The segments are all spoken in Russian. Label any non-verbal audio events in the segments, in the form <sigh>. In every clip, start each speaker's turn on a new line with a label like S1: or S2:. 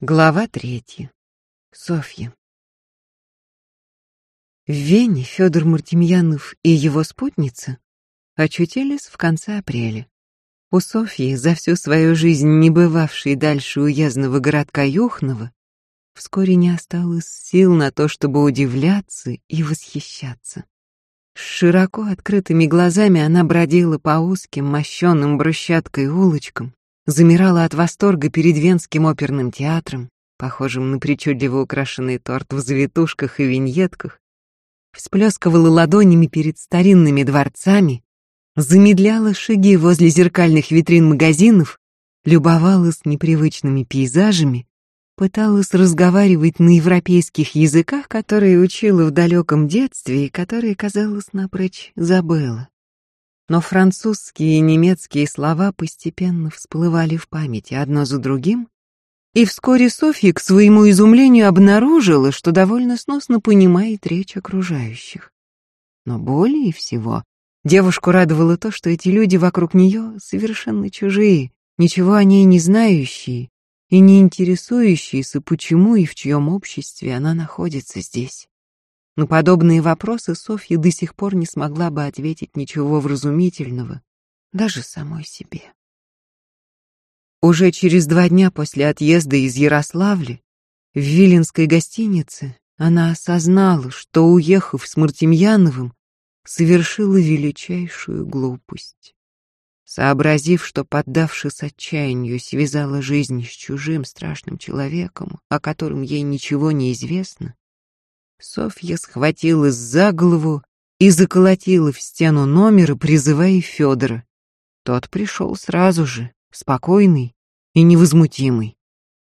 S1: Глава третья. Софья. В Вене Федор Мартемьянов и его спутница очутились в конце апреля. У Софьи, за всю свою жизнь не бывавшей дальше уездного городка Юхнова, вскоре не осталось сил на то, чтобы удивляться и восхищаться. С широко открытыми глазами она бродила по узким, мощенным брусчаткой улочкам, замирала от восторга перед Венским оперным театром, похожим на причудливо украшенный торт в завитушках и виньетках, всплескивала ладонями перед старинными дворцами, замедляла шаги возле зеркальных витрин магазинов, любовалась непривычными пейзажами, пыталась разговаривать на европейских языках, которые учила в далеком детстве и которые, казалось, напрочь забыла но французские и немецкие слова постепенно всплывали в памяти одно за другим, и вскоре Софья к своему изумлению обнаружила, что довольно сносно понимает речь окружающих. Но более всего девушку радовало то, что эти люди вокруг нее совершенно чужие, ничего о ней не знающие и не интересующиеся, почему и в чьем обществе она находится здесь. На подобные вопросы Софья до сих пор не смогла бы ответить ничего вразумительного, даже самой себе. Уже через два дня после отъезда из Ярославля в Виленской гостинице она осознала, что, уехав с Мартемьяновым, совершила величайшую глупость. Сообразив, что, поддавшись отчаянию, связала жизнь с чужим страшным человеком, о котором ей ничего не известно, Софья схватилась за голову и заколотила в стену номера, призывая Федора. Тот пришел сразу же, спокойный и невозмутимый.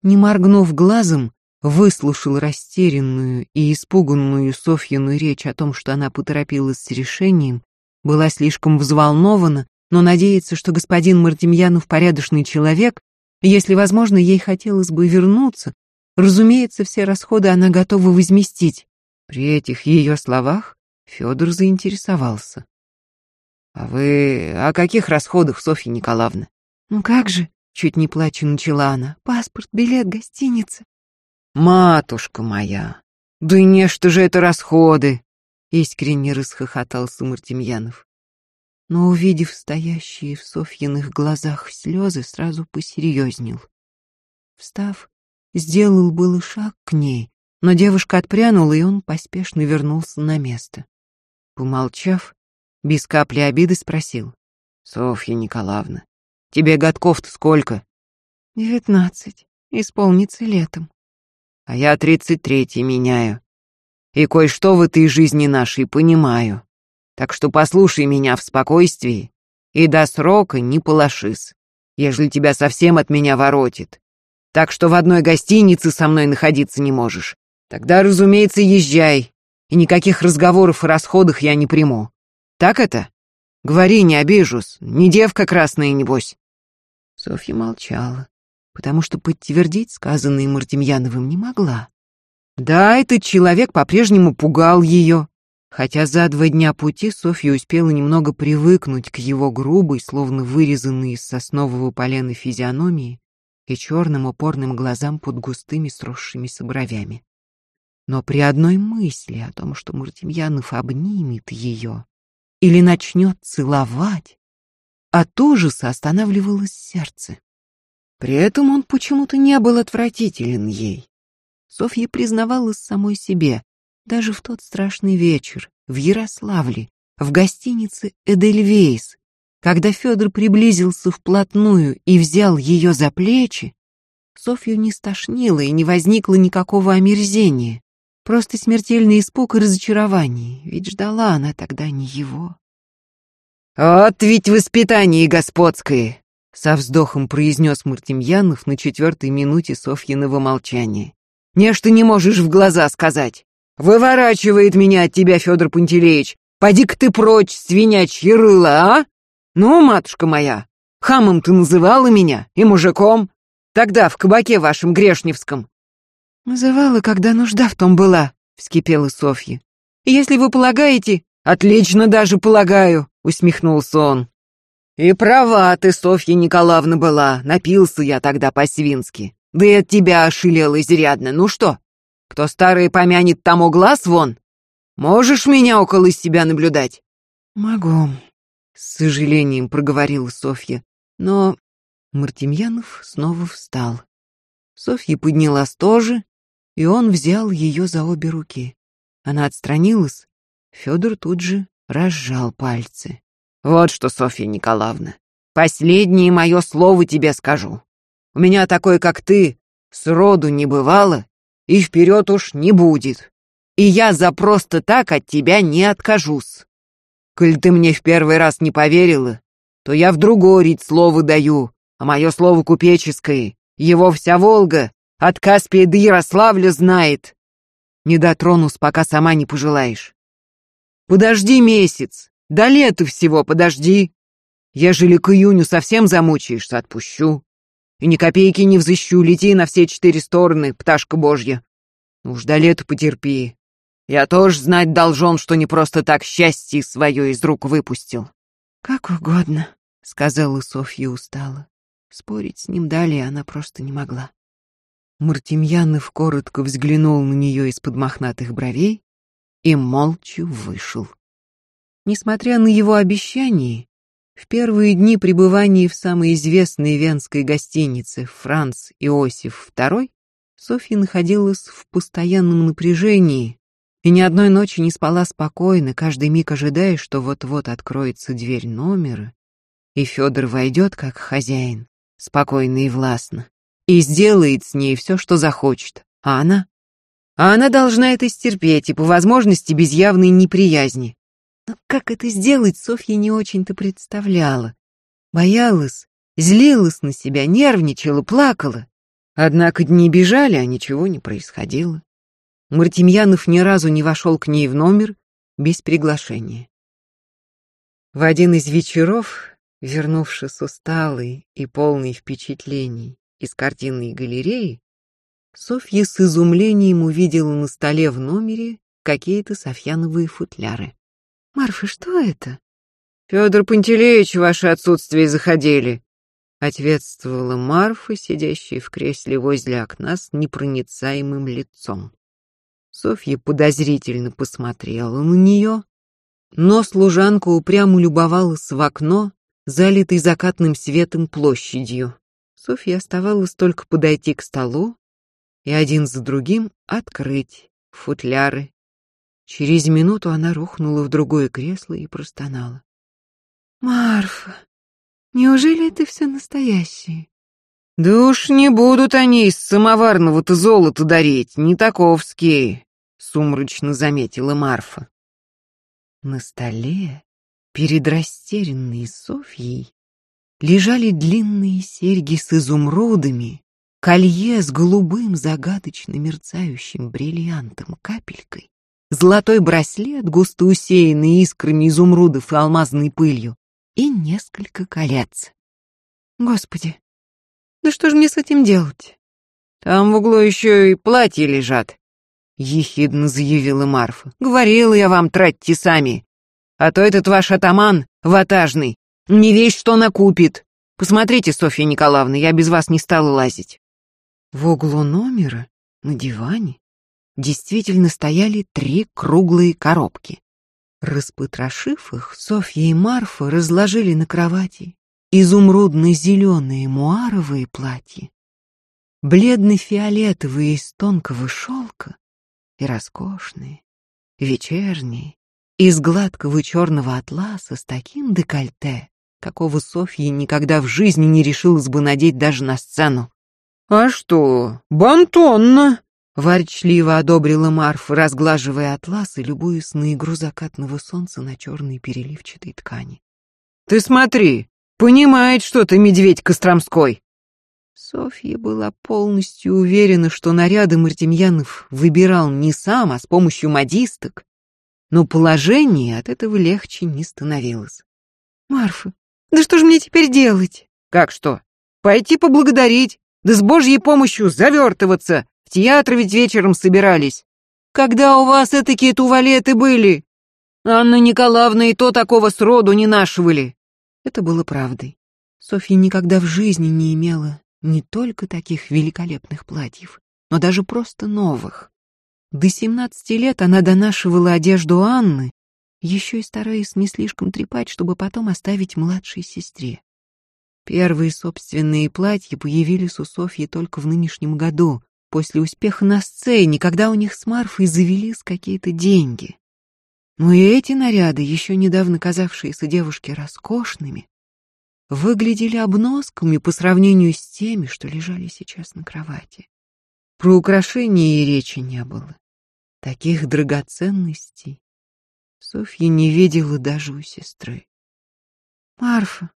S1: Не моргнув глазом, выслушал растерянную и испуганную Софьину речь о том, что она поторопилась с решением, была слишком взволнована, но надеется, что господин Мартемьянов порядочный человек, если, возможно, ей хотелось бы вернуться, разумеется, все расходы она готова возместить. При этих ее словах Федор заинтересовался. «А вы о каких расходах, Софья Николаевна?»
S2: «Ну как же?» — чуть не плача начала она. «Паспорт, билет, гостиница».
S1: «Матушка моя, да не что же это расходы!» — искренне расхохотался Мартемьянов. Но, увидев стоящие в Софьиных глазах слезы, сразу посерьезнел. Встав, сделал было шаг к ней, но девушка отпрянула, и он поспешно вернулся на место. Помолчав, без капли обиды спросил. «Софья Николаевна, тебе годков-то сколько?»
S2: «Девятнадцать. Исполнится летом».
S1: «А я тридцать третий меняю. И кое-что в этой жизни нашей понимаю. Так что послушай меня в спокойствии и до срока не полошись, ежели тебя совсем от меня воротит. Так что в одной гостинице со мной находиться не можешь. Тогда, разумеется, езжай, и никаких разговоров о расходах я не приму. Так это? Говори, не обижусь, не девка красная, небось. Софья молчала, потому что подтвердить сказанное Мартемьяновым не могла. Да, этот человек по-прежнему пугал ее, хотя за два дня пути Софья успела немного привыкнуть к его грубой, словно вырезанной из соснового полена физиономии и черным упорным глазам под густыми сросшимися бровями. Но при одной мысли о том, что Мартемьянов обнимет ее или начнет целовать, от ужаса останавливалось сердце. При этом он почему-то не был отвратителен ей. Софья признавалась самой себе, даже в тот страшный вечер в Ярославле, в гостинице «Эдельвейс», когда Федор приблизился вплотную и взял ее за плечи, Софью не стошнило и не возникло никакого омерзения. Просто смертельный испуг и разочарование, ведь ждала она тогда не его. «Вот ведь воспитание господское!» — со вздохом произнес Мартемьянов на четвертой минуте Софьиного молчания. «Нечто не можешь в глаза сказать. Выворачивает меня от тебя, Федор Пантелеич. Поди-ка ты прочь, свинячье рыло, а? Ну, матушка моя, хамом ты называла меня и мужиком. Тогда в кабаке вашем грешневском.
S2: «Называла, когда нужда в том была», — вскипела Софья. «Если вы полагаете...»
S1: «Отлично даже полагаю», — усмехнулся он. «И права ты, Софья Николаевна, была. Напился я тогда по-свински. Да и от тебя ошилел изрядно. Ну что, кто старый помянет, тому глаз вон? Можешь меня около себя наблюдать?»
S2: «Могу», — с сожалением проговорила Софья. Но Мартемьянов снова встал. Софья поднялась тоже, и он взял ее за обе руки. Она отстранилась. Федор тут же разжал пальцы.
S1: «Вот что, Софья Николаевна, последнее мое слово тебе скажу. У меня такой, как ты, сроду не бывало и вперед уж не будет. И я за просто так от тебя не откажусь. Коль ты мне в первый раз не поверила, то я в другой рить слово даю, а мое слово купеческое, его вся Волга от Каспия до Ярославля знает. Не дотронусь, пока сама не пожелаешь. Подожди месяц, до лета всего подожди. Ежели к июню совсем замучаешься, отпущу. И ни копейки не взыщу, лети на все четыре стороны, пташка божья. Уж до лета потерпи. Я тоже знать должен, что не просто так счастье свое из рук выпустил.
S2: Как угодно, сказала Софья устало. Спорить с ним далее она просто не могла. Мартемьянов коротко взглянул на нее из-под мохнатых бровей и молча вышел. Несмотря на его обещание, в первые дни пребывания в самой известной венской гостинице «Франц Иосиф II» Софья находилась в постоянном напряжении и ни одной ночи не спала спокойно, каждый миг ожидая, что вот-вот откроется дверь номера, и Федор войдет как хозяин, спокойно и властно, и сделает с ней все, что захочет, а она? А она должна это стерпеть и по возможности без явной неприязни. Но как это сделать, Софья не очень-то представляла. Боялась, злилась на себя, нервничала, плакала. Однако дни бежали, а ничего не происходило. Мартемьянов ни разу не вошел к ней в номер без приглашения. В один из вечеров, вернувшись усталый и полный впечатлений из картинной галереи, Софья с изумлением увидела на столе в номере какие-то софьяновые футляры. Марфа, что это?
S1: Федор Пантелеич, ваше отсутствие заходили. Ответствовала Марфа, сидящая в кресле возле окна с непроницаемым лицом. Софья подозрительно посмотрела на нее, но служанка упрямо любовалась в окно, залитой закатным светом площадью. Софья оставалось только подойти к столу и один за другим открыть футляры Через минуту она рухнула в другое кресло и простонала.
S2: «Марфа, неужели это все настоящее?»
S1: «Да уж не будут они из самоварного-то золота дарить, не таковские», — сумрачно заметила Марфа.
S2: На столе, перед растерянной Софьей, лежали длинные серьги с изумрудами, колье с голубым загадочно мерцающим бриллиантом капелькой золотой браслет, густо усеянный искрами изумрудов и алмазной пылью, и несколько колец. Господи, да что же мне с этим делать?
S1: Там в углу еще и платья лежат, ехидно заявила Марфа. Говорила я вам, тратьте сами. А то этот ваш атаман, ватажный, не весь что накупит. Посмотрите, Софья Николаевна, я без вас не стала лазить.
S2: В углу номера, на диване, действительно стояли три круглые коробки. Распотрошив их, Софья и Марфа разложили на кровати изумрудно-зеленые муаровые платья, бледно-фиолетовые из тонкого шелка и роскошные, вечерние, из гладкого черного атласа с таким декольте, какого Софья никогда в жизни не решилась бы надеть даже на сцену.
S1: «А что, бантонно!»
S2: Ворчливо одобрила Марф, разглаживая атлас и любуясь на игру закатного солнца на черной переливчатой ткани.
S1: «Ты смотри, понимает что-то медведь Костромской!»
S2: Софья была полностью уверена, что наряды Мартемьянов выбирал не сам, а с помощью модисток, но положение от этого легче не становилось. «Марфа, да что же мне теперь делать?»
S1: «Как что? Пойти поблагодарить, да с божьей помощью завертываться!» В театр ведь вечером собирались. Когда у вас такие туалеты были? Анна Николаевна и то такого сроду не нашивали.
S2: Это было правдой. Софья никогда в жизни не имела не только таких великолепных платьев, но даже просто новых. До 17 лет она донашивала одежду Анны, еще и стараясь не слишком трепать, чтобы потом оставить младшей сестре. Первые собственные платья появились у Софьи только в нынешнем году, после успеха на сцене, когда у них с Марфой завелись какие-то деньги. Но и эти наряды, еще недавно казавшиеся девушке роскошными, выглядели обносками по сравнению с теми, что лежали сейчас на кровати. Про украшения и речи не было. Таких драгоценностей Софья не видела даже у сестры. «Марфа,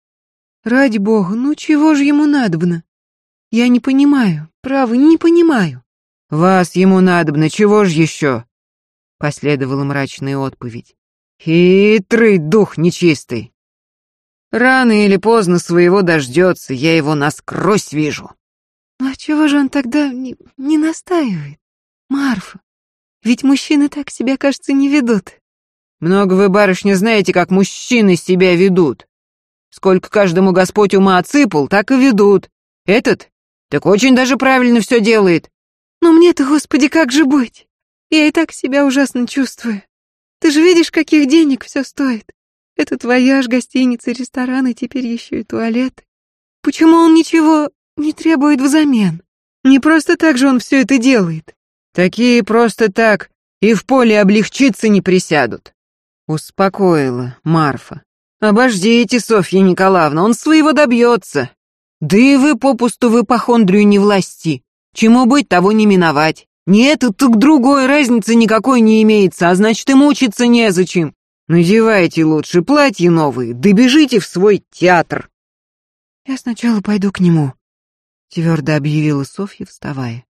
S2: ради бога, ну чего же ему надобно? Я не понимаю, право, не понимаю».
S1: «Вас ему надобно, чего ж еще?» Последовала мрачная отповедь. «Хитрый дух нечистый. Рано или поздно своего дождется, я его насквозь вижу».
S2: «Ну а чего же он тогда не, не настаивает? Марфа, ведь мужчины так себя, кажется, не ведут.
S1: Много вы, барышня, знаете, как мужчины себя ведут. Сколько каждому Господь ума отсыпал, так и ведут. Этот так очень даже правильно все делает.
S2: Но мне-то, Господи, как же быть? Я и так себя ужасно чувствую. Ты же видишь, каких денег все стоит. Это твоя ж гостиница, ресторан и теперь еще и туалет. Почему он ничего не требует взамен? Не просто так же он все это делает.
S1: Такие просто так и в поле облегчиться не присядут. Успокоила Марфа. Обождите, Софья Николаевна, он своего добьется. Да и вы попусту в ипохондрию не власти. Чему быть, того не миновать. Нет, тут другой разницы никакой не имеется, а значит и мучиться незачем. Надевайте лучше платье новые, да бежите в свой театр.
S2: Я сначала пойду к нему, твердо объявила Софья, вставая.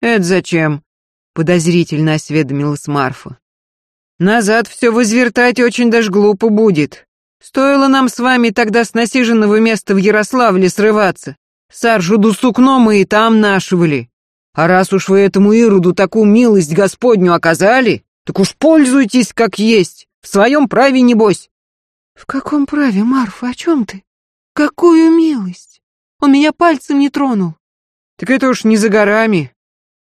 S1: Это зачем? подозрительно осведомилась Марфа. Назад все возвертать очень даже глупо будет. Стоило нам с вами тогда с насиженного места в Ярославле срываться. Саржуду сукно мы и там нашивали. А раз уж вы этому Ироду такую милость Господню оказали, так уж пользуйтесь как есть, в своем праве небось.
S2: В каком праве, Марфа, о чем ты? Какую милость? Он меня пальцем не тронул.
S1: Так это уж не за горами.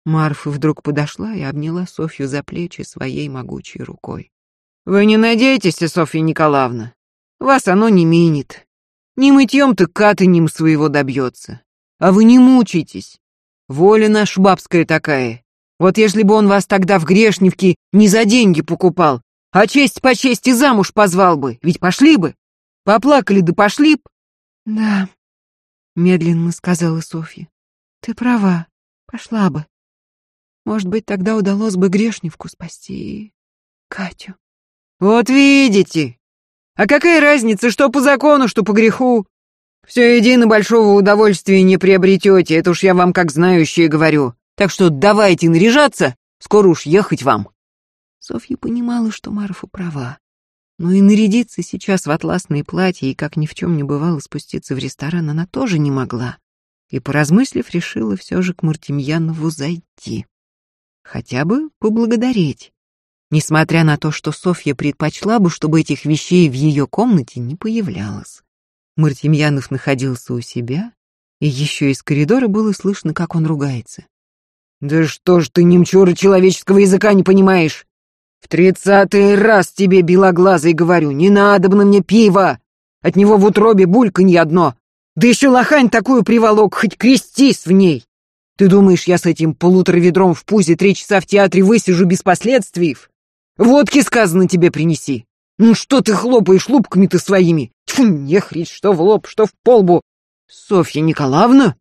S2: Марфа вдруг подошла и обняла Софью за плечи своей могучей рукой.
S1: «Вы не надейтесь, Софья Николаевна. Вас оно не минит. Не мытьем ты катанем своего добьется. А вы не мучайтесь. Воля наша бабская такая. Вот если бы он вас тогда в Грешневке не за деньги покупал, а честь по чести замуж позвал бы, ведь пошли бы. Поплакали да пошли б.
S2: Да, медленно сказала Софья. Ты права, пошла бы. Может быть, тогда удалось бы Грешневку спасти и Катю.
S1: Вот видите. А какая разница, что по закону, что по греху? Все едино большого удовольствия не приобретете, это уж я вам как знающие говорю. Так что давайте наряжаться, скоро уж ехать вам.
S2: Софья понимала, что Марфа права. Но и нарядиться сейчас в атласное платье и как ни в чем не бывало спуститься в ресторан она тоже не могла. И, поразмыслив, решила все же к Мартемьянову зайти хотя бы поблагодарить. Несмотря на то, что Софья предпочла бы, чтобы этих вещей в ее комнате не появлялось. Мартемьянов находился у себя, и еще из коридора было слышно, как он ругается.
S1: «Да что ж ты, немчура, человеческого языка не понимаешь? В тридцатый раз тебе, белоглазый, говорю, не надо мне пива! От него в утробе бульканье одно! Да еще лохань такую приволок, хоть крестись в ней!» Ты думаешь, я с этим полутора ведром в пузе три часа в театре высижу без последствий? Водки сказано тебе принеси. Ну что ты хлопаешь лупками-то своими? Тьфу, нехрить, что в лоб, что в полбу. Софья Николаевна?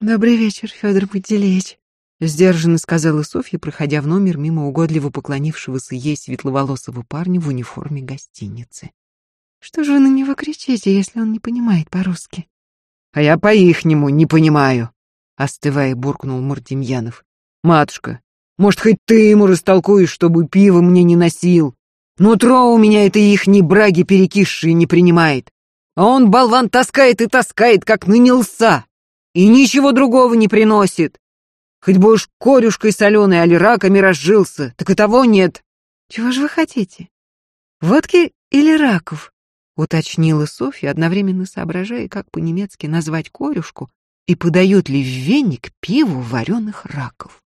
S2: Добрый вечер, Федор Пантелеич. Сдержанно сказала Софья, проходя в номер мимо угодливо поклонившегося ей светловолосого парня в униформе гостиницы. Что же вы на него кричите, если он не понимает по-русски?
S1: А я по-ихнему не понимаю остывая, буркнул Мартемьянов. Матушка, может, хоть ты ему растолкуешь, чтобы пиво мне не носил? Нутро у меня это их ни браги перекисшие не принимает. А он, болван, таскает и таскает, как нанялся. И ничего другого не приносит. Хоть бы уж корюшкой соленой, али раками разжился, так и того нет.
S2: Чего же вы хотите? Водки или раков? Уточнила Софья, одновременно соображая, как по-немецки назвать корюшку, и подает ли в веник пиву вареных раков.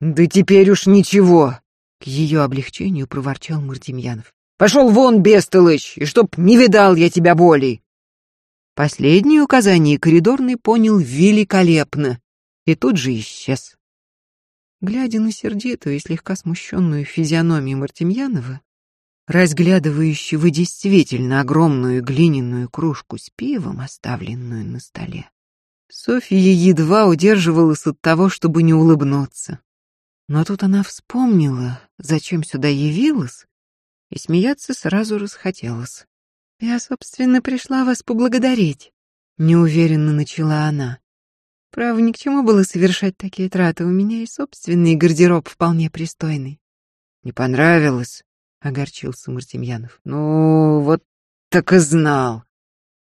S1: «Да теперь уж ничего!»
S2: К ее облегчению проворчал Мартемьянов.
S1: «Пошел вон, бестолыч, и чтоб не видал я тебя болей!»
S2: Последнее указание коридорный понял великолепно и тут же исчез. Глядя на сердитую и слегка смущенную физиономию Мартемьянова, разглядывающего действительно огромную глиняную кружку с пивом, оставленную на столе, Софья едва удерживалась от того, чтобы не улыбнуться. Но тут она вспомнила, зачем сюда явилась, и смеяться сразу расхотелось. «Я, собственно, пришла вас поблагодарить», — неуверенно начала она. «Право, ни к чему было совершать такие траты, у меня и собственный гардероб вполне пристойный».
S1: «Не понравилось?» — огорчился Мартемьянов. «Ну, вот так и знал.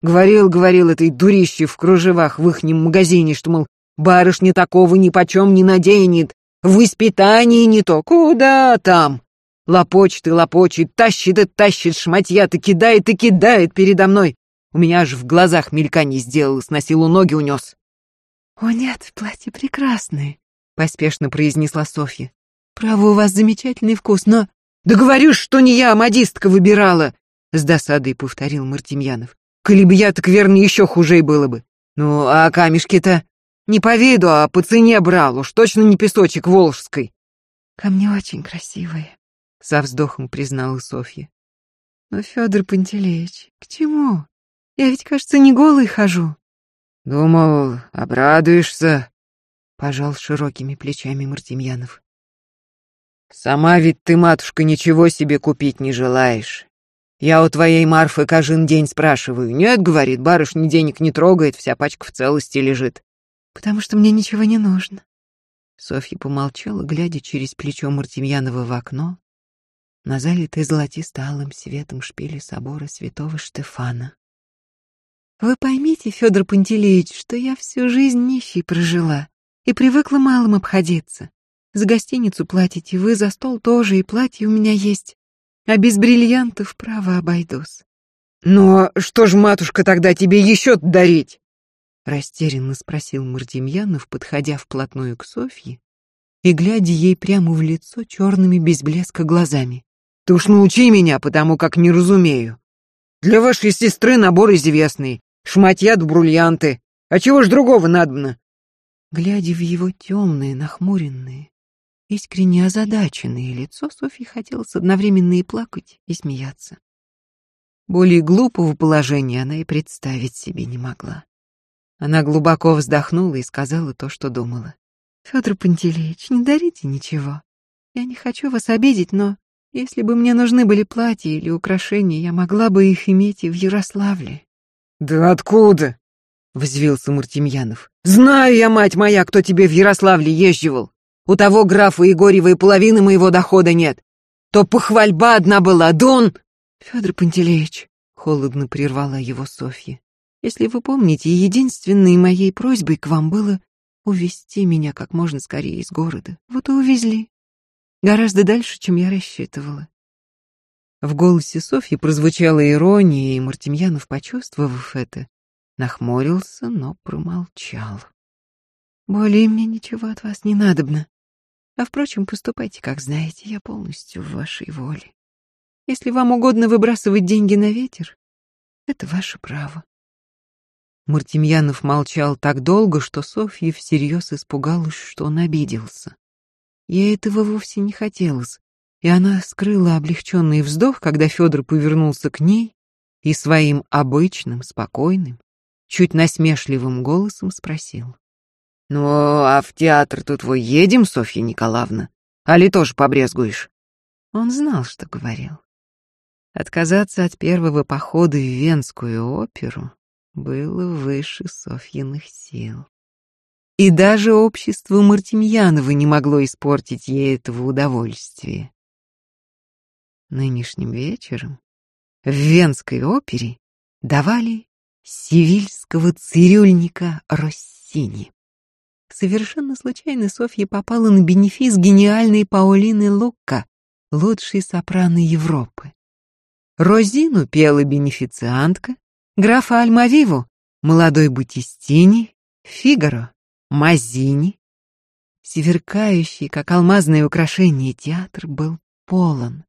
S1: Говорил, говорил этой дурище в кружевах в ихнем магазине, что, мол, барышня такого ни почем не наденет, в воспитании не то. Куда там? Лопочет и лопочет, тащит и тащит шматья-то, кидает и кидает передо мной. У меня аж в глазах мелька не сделалось, на силу ноги унес.
S2: «О нет, платье прекрасное», — поспешно произнесла Софья. «Право, у вас замечательный вкус, но...»
S1: «Да говорю, что не я, а модистка выбирала!» — с досадой повторил Мартемьянов. «Коли бы я, так верно, еще хуже было бы. Ну, а камешки-то...» Не по виду, а по цене брал, уж точно не песочек волжской.
S2: Камни очень красивые, со вздохом признала Софья. Но Федор Пантелеич, к чему? Я ведь, кажется, не голый хожу.
S1: Думал, обрадуешься, пожал широкими плечами Мартемьянов. Сама ведь ты, матушка, ничего себе купить не желаешь. Я у твоей Марфы каждый день спрашиваю. Нет, говорит, барышня денег не трогает, вся пачка в целости лежит
S2: потому что мне ничего не нужно.
S1: Софья помолчала, глядя через плечо Мартемьянова в окно на залитый золотисто-алым светом шпили собора святого Штефана.
S2: Вы поймите, Федор Пантелеич, что я всю жизнь нищей прожила и привыкла малым обходиться. За гостиницу платите вы, за стол тоже, и платье у меня есть. А без бриллиантов право обойдусь.
S1: Но что ж, матушка, тогда тебе еще дарить?
S2: Растерянно спросил Мартемьянов, подходя вплотную к Софье и глядя ей прямо в лицо черными без блеска глазами.
S1: «Ты уж научи меня, потому как не разумею. Для вашей сестры набор известный, шматья да бриллианты. А чего ж другого надобно?»
S2: Глядя в его темное, нахмуренное, искренне озадаченное лицо, Софье хотелось одновременно и плакать, и смеяться. Более глупого положения она и представить себе не могла. Она глубоко вздохнула и сказала то, что думала. «Федор Пантелеич, не дарите ничего. Я не хочу вас обидеть, но если бы мне нужны были платья или украшения, я могла бы их иметь и в Ярославле».
S1: «Да откуда?» — взвился Мартемьянов. «Знаю я, мать моя, кто тебе в Ярославле езживал. У того графа Егорьева и половины моего дохода нет. То похвальба одна была, Дон...»
S2: «Федор Пантелеич», — холодно прервала его Софья. Если вы помните, единственной моей просьбой к вам было увести меня как можно скорее из города. Вот и увезли. Гораздо дальше, чем я рассчитывала. В голосе Софьи прозвучала ирония, и Мартемьянов, почувствовав это, нахмурился, но промолчал. Более мне ничего от вас не надобно. А впрочем, поступайте, как знаете, я полностью в вашей воле. Если вам угодно выбрасывать деньги на ветер, это ваше право. Мартемьянов молчал так долго, что Софья всерьез испугалась, что он обиделся. Ей этого вовсе не хотелось, и она скрыла облегченный вздох, когда Федор повернулся к ней и своим обычным, спокойным, чуть насмешливым голосом спросил.
S1: «Ну, а в театр-то твой едем, Софья Николаевна? Али тоже побрезгуешь?»
S2: Он знал, что говорил. Отказаться от первого похода в Венскую оперу было выше Софьиных сил. И даже общество Мартемьянова не могло испортить ей этого удовольствия. Нынешним вечером в Венской опере давали сивильского цирюльника Россини. Совершенно случайно Софья попала на бенефис гениальной Паулины Лукка, лучшей сопрано Европы. Розину пела бенефициантка, графа Альмавиву, молодой Бутистини Фигаро, Мазини. Сверкающий, как алмазное украшение, театр был полон.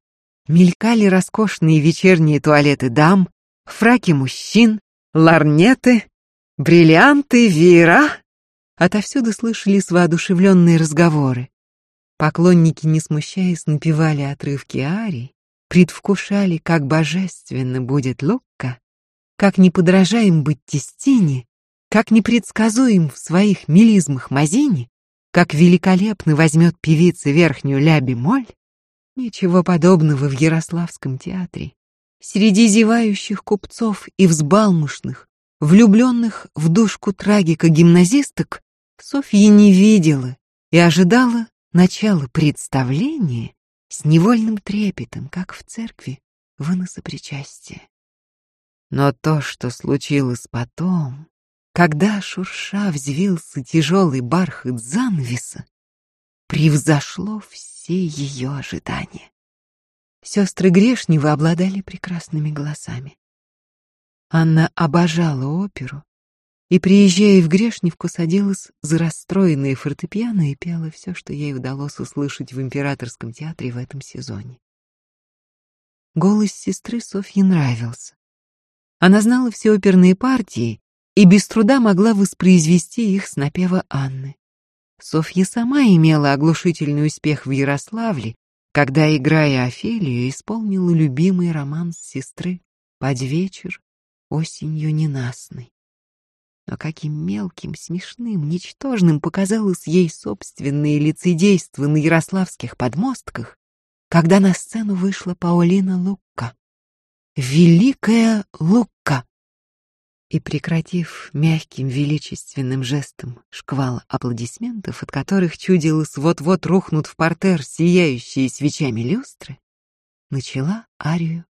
S2: Мелькали роскошные вечерние туалеты дам, фраки мужчин, ларнеты, бриллианты, веера. Отовсюду слышались воодушевленные разговоры. Поклонники, не смущаясь, напевали отрывки арий, предвкушали, как божественно будет Лукка, как неподражаем быть Тестини, как непредсказуем в своих мелизмах Мазини, как великолепно возьмет певица верхнюю ля-бемоль, ничего подобного в Ярославском театре. Среди зевающих купцов и взбалмошных, влюбленных в душку трагика гимназисток, Софья не видела и ожидала начала представления с невольным трепетом, как в церкви выноса причастия. Но то, что случилось потом, когда шурша взвился тяжелый бархат занавеса, превзошло все ее ожидания. Сестры Грешневы обладали прекрасными голосами. Анна обожала оперу и, приезжая в Грешневку, садилась за расстроенные фортепиано и пела все, что ей удалось услышать в Императорском театре в этом сезоне. Голос сестры Софье нравился. Она знала все оперные партии и без труда могла воспроизвести их с напева Анны. Софья сама имела оглушительный успех в Ярославле, когда, играя Офелию, исполнила любимый роман с сестры «Под вечер осенью ненастной». Но каким мелким, смешным, ничтожным показалось ей собственное лицедейство на ярославских подмостках, когда на сцену вышла Паулина Лукка. Великая Лукка! и, прекратив мягким величественным жестом шквал аплодисментов, от которых чудилось вот-вот рухнут в портер сияющие свечами люстры, начала арию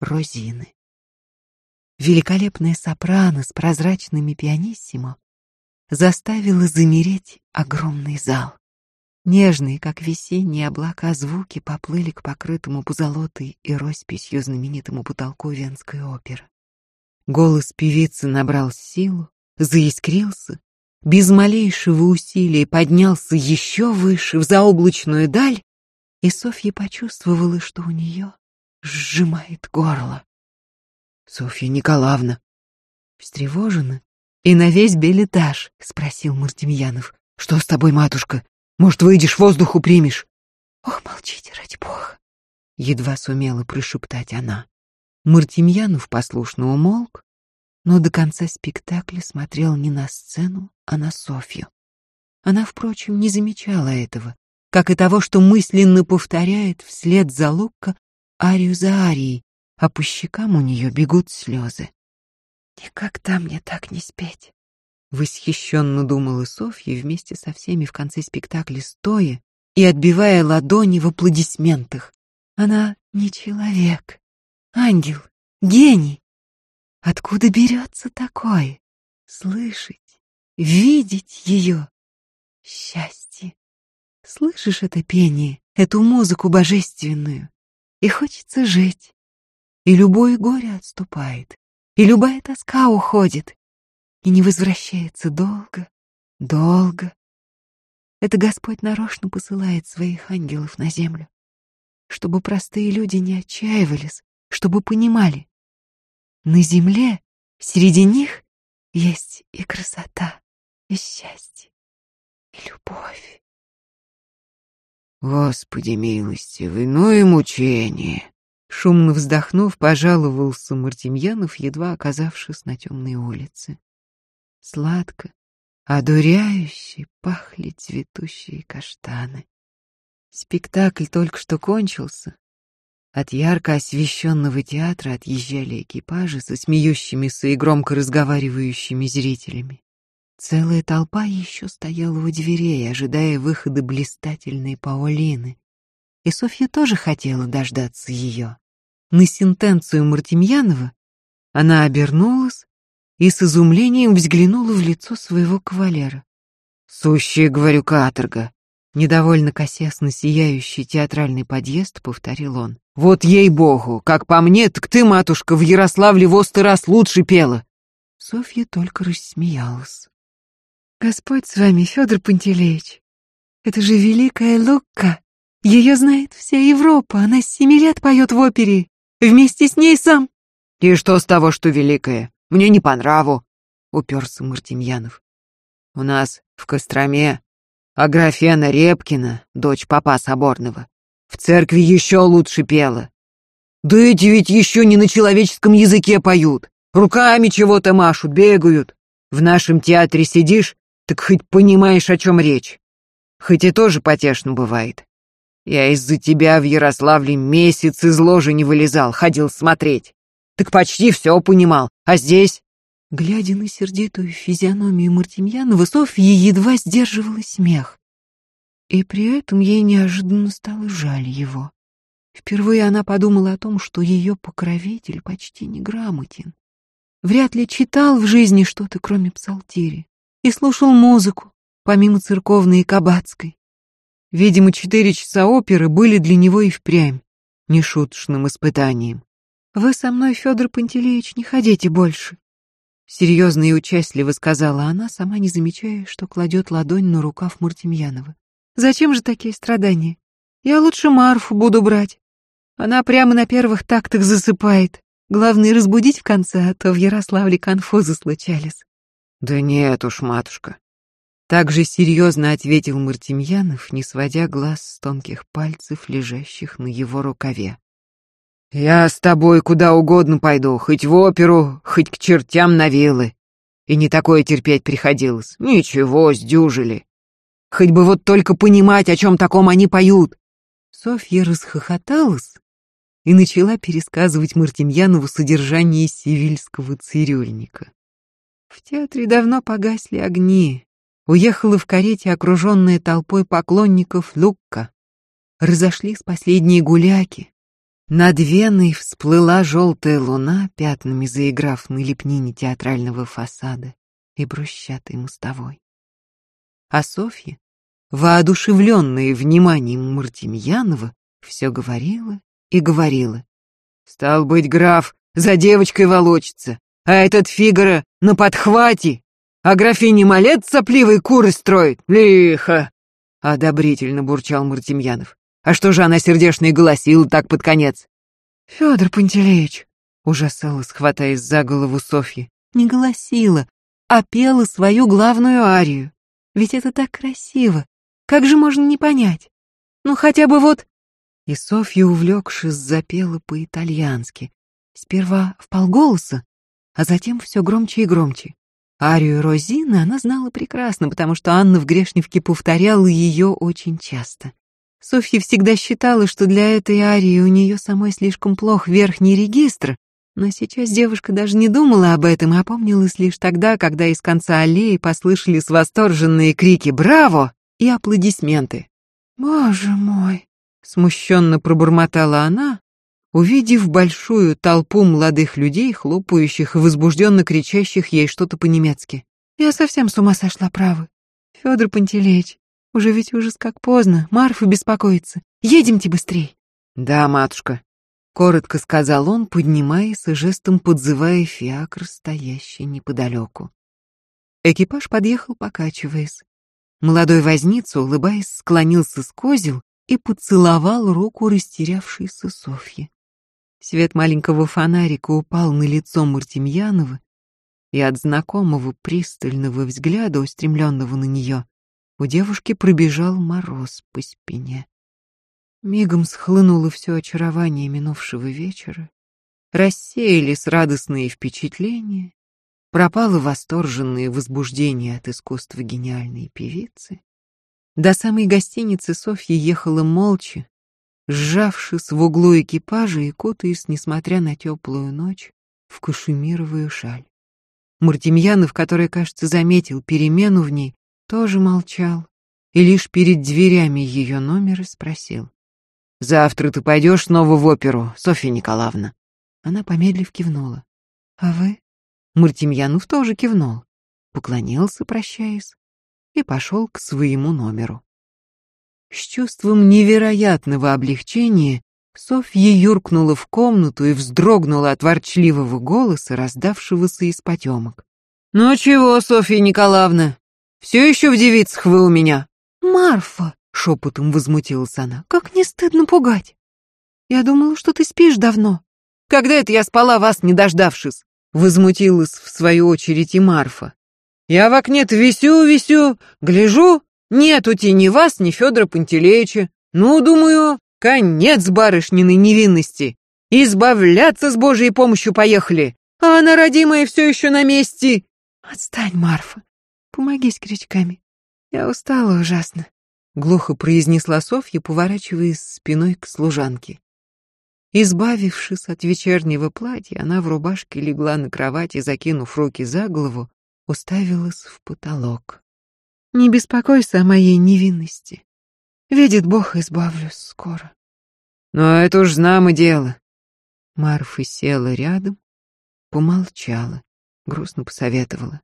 S2: Розины. Великолепная сопрано с прозрачными пианиссимо заставила замереть огромный зал. Нежные, как весенние облака, звуки поплыли к покрытому позолотой и росписью знаменитому потолку Венской оперы. Голос певицы набрал силу, заискрился, без малейшего усилия поднялся еще выше, в заоблачную даль, и Софья почувствовала, что у нее сжимает горло. Софья Николаевна встревожена и на весь белетаж спросил Мартемьянов. Что с тобой, матушка? Может, выйдешь воздуху примешь? Ох, молчите, ради бога, едва сумела прошептать она. Мартемьянов послушно умолк, но до конца спектакля смотрел не на сцену, а на Софью. Она, впрочем, не замечала этого, как и того, что мысленно повторяет вслед за Лукко арию за арией, а по щекам у нее бегут слезы. «Никогда мне так не спеть!» Восхищенно думала Софья вместе со всеми в конце спектакля стоя и отбивая ладони в аплодисментах. Она не человек, Ангел, гений. Откуда берется такое? Слышать, видеть ее. Счастье. Слышишь это пение, эту музыку божественную, и хочется жить. И любое горе отступает, и любая тоска уходит, и не возвращается долго, долго. Это Господь нарочно посылает своих ангелов на землю, чтобы простые люди не отчаивались, чтобы понимали. На земле среди них есть и красота, и счастье, и любовь.
S1: Господи милостивый, ну и мучение. Шумно вздохнув, пожаловался Мартемьянов, едва оказавшись на темной улице. Сладко, одуряюще пахли цветущие каштаны. Спектакль только что кончился, от ярко освещенного театра отъезжали экипажи со смеющимися и громко разговаривающими зрителями. Целая толпа еще стояла у дверей, ожидая выхода блистательной Паолины. И Софья тоже хотела дождаться ее. На сентенцию Мартемьянова она обернулась и с изумлением взглянула в лицо своего кавалера. «Сущая, говорю, каторга!» Недовольно косясь на сияющий театральный подъезд, повторил он. «Вот ей-богу, как по мне, так ты, матушка, в Ярославле в раз лучше пела!» Софья только рассмеялась.
S2: Господь с вами, Федор Пантелеич. Это же великая Лукка. Ее знает вся Европа, она с семи лет поет в опере. Вместе с ней сам.
S1: И что с того, что великая? Мне не по нраву, уперся Мартемьянов. У нас в Костроме Аграфена Репкина, дочь папа Соборного, в церкви еще лучше пела. Да эти ведь еще не на человеческом языке поют, руками чего-то машут, бегают. В нашем театре сидишь, так хоть понимаешь, о чем речь. Хоть и тоже потешно бывает. Я из-за тебя в Ярославле месяц из ложи не вылезал, ходил смотреть. Так почти все понимал, а здесь...
S2: Глядя на сердитую физиономию Мартемьянова, Софья едва сдерживала смех. И при этом ей неожиданно стало жаль его. Впервые она подумала о том, что ее покровитель почти неграмотен. Вряд ли читал в жизни что-то, кроме псалтири и слушал музыку, помимо церковной и кабацкой. Видимо, четыре часа оперы были для него и впрямь нешуточным испытанием. «Вы со мной, Федор Пантелеич, не ходите больше», — серьезно и участливо сказала она, сама не замечая, что кладет ладонь на рукав Мартемьянова. «Зачем же такие страдания? Я лучше Марфу буду брать. Она прямо на первых тактах засыпает. Главное, разбудить в конце, а то в Ярославле конфузы случались.
S1: Да нет уж, матушка. Так же серьезно ответил Мартемьянов, не сводя глаз с тонких пальцев, лежащих на его рукаве. Я с тобой куда угодно пойду, хоть в оперу, хоть к чертям на вилы. И не такое терпеть приходилось. Ничего, сдюжили. Хоть бы вот только понимать, о чем таком они поют.
S2: Софья расхохоталась и начала пересказывать Мартемьянову содержание сивильского цирюльника. В театре давно погасли огни. Уехала в карете, окруженная толпой поклонников Лукка. Разошлись последние гуляки. Над Веной всплыла желтая луна, пятнами заиграв на лепнине театрального фасада и брусчатой мостовой. А Софья, воодушевленная вниманием Мартемьянова, все говорила и говорила.
S1: «Стал быть, граф, за девочкой волочится, а этот Фигаро на подхвате, а графиня Малет сопливой куры строит. Лихо!» — одобрительно бурчал Мартемьянов. «А что же она сердешно и голосила так под конец?»
S2: «Федор Пантелеич!» — ужасалась, хватаясь за голову Софьи. «Не голосила, а пела свою главную арию. Ведь это так красиво. Как же можно не понять? Ну, хотя бы вот...» И Софья, увлекшись, запела по-итальянски. Сперва в полголоса, а затем все громче и громче. Арию Розины она знала прекрасно, потому что Анна в Грешневке повторяла ее очень часто. Софья всегда считала, что для этой арии у нее самой слишком плох верхний регистр, но сейчас девушка даже не думала об этом, а опомнилась лишь тогда, когда из конца аллеи послышались восторженные крики «Браво!» и аплодисменты. «Боже мой!» — смущенно пробормотала она, увидев большую толпу молодых людей, хлопающих и возбужденно кричащих ей что-то по-немецки. «Я совсем с ума сошла, правы. Федор Пантелеич, уже ведь ужас как поздно, Марфа беспокоится. Едемте быстрей».
S1: «Да, матушка», — коротко сказал он, поднимаясь и жестом подзывая фиакр, стоящий неподалеку.
S2: Экипаж подъехал, покачиваясь. Молодой возница, улыбаясь, склонился с козел и поцеловал руку растерявшейся Софьи. Свет маленького фонарика упал на лицо Мартемьянова, и от знакомого пристального взгляда, устремленного на нее, у девушки пробежал мороз по спине. Мигом схлынуло все очарование минувшего вечера, рассеялись радостные впечатления, пропало восторженное возбуждение от искусства гениальной певицы. До самой гостиницы Софья ехала молча, сжавшись в углу экипажа и кутаясь, несмотря на теплую ночь, в кашемировую шаль. Мартемьянов, который, кажется, заметил перемену в ней, тоже молчал и лишь перед дверями ее номера спросил.
S1: «Завтра ты пойдешь снова в оперу, Софья Николаевна?»
S2: Она, помедлив, кивнула. «А вы?» Мартемьянов тоже кивнул, поклонился, прощаясь, и пошел к своему номеру. С чувством невероятного облегчения Софья юркнула в комнату и вздрогнула от ворчливого голоса, раздавшегося из потемок.
S1: «Ну чего, Софья Николаевна, Все еще в девицах вы у меня?»
S2: «Марфа!» — шепотом возмутилась она. «Как не стыдно пугать! Я думала, что ты спишь давно».
S1: «Когда это я спала, вас не дождавшись?» Возмутилась в свою очередь и Марфа. «Я в окне-то висю-висю, гляжу, нету ни вас, ни Федора Пантелеича. Ну, думаю, конец барышниной невинности. Избавляться с Божьей помощью поехали, а она, родимая, все еще на месте».
S2: «Отстань, Марфа, помоги с крючками. Я устала ужасно», —
S1: глухо произнесла Софья, поворачиваясь спиной к служанке. Избавившись от вечернего платья, она в рубашке легла на кровати, закинув руки за голову, уставилась в потолок.
S2: «Не беспокойся о моей невинности. Видит Бог, избавлюсь скоро».
S1: «Но это уж знамо дело». Марфа села рядом, помолчала, грустно посоветовала.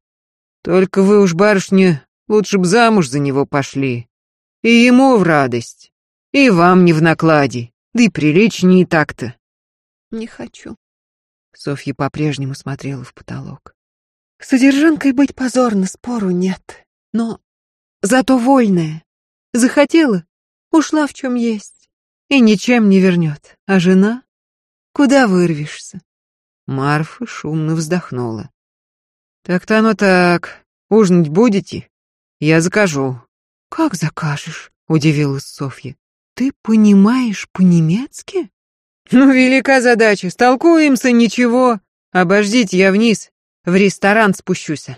S1: «Только вы уж, барышня, лучше б замуж за него пошли. И ему в радость, и вам не в накладе, да и приличнее так-то».
S2: «Не хочу».
S1: Софья по-прежнему смотрела в потолок.
S2: Содержанкой быть позорно, спору нет. Но зато вольная. Захотела, ушла в чем есть. И ничем не вернет. А жена? Куда вырвешься?
S1: Марфа шумно вздохнула. Так-то оно так. Ужинать будете? Я закажу.
S2: Как закажешь? Удивилась Софья. Ты понимаешь по-немецки?
S1: Ну, велика задача. Столкуемся, ничего. Обождите, я вниз. В ресторан спущусь.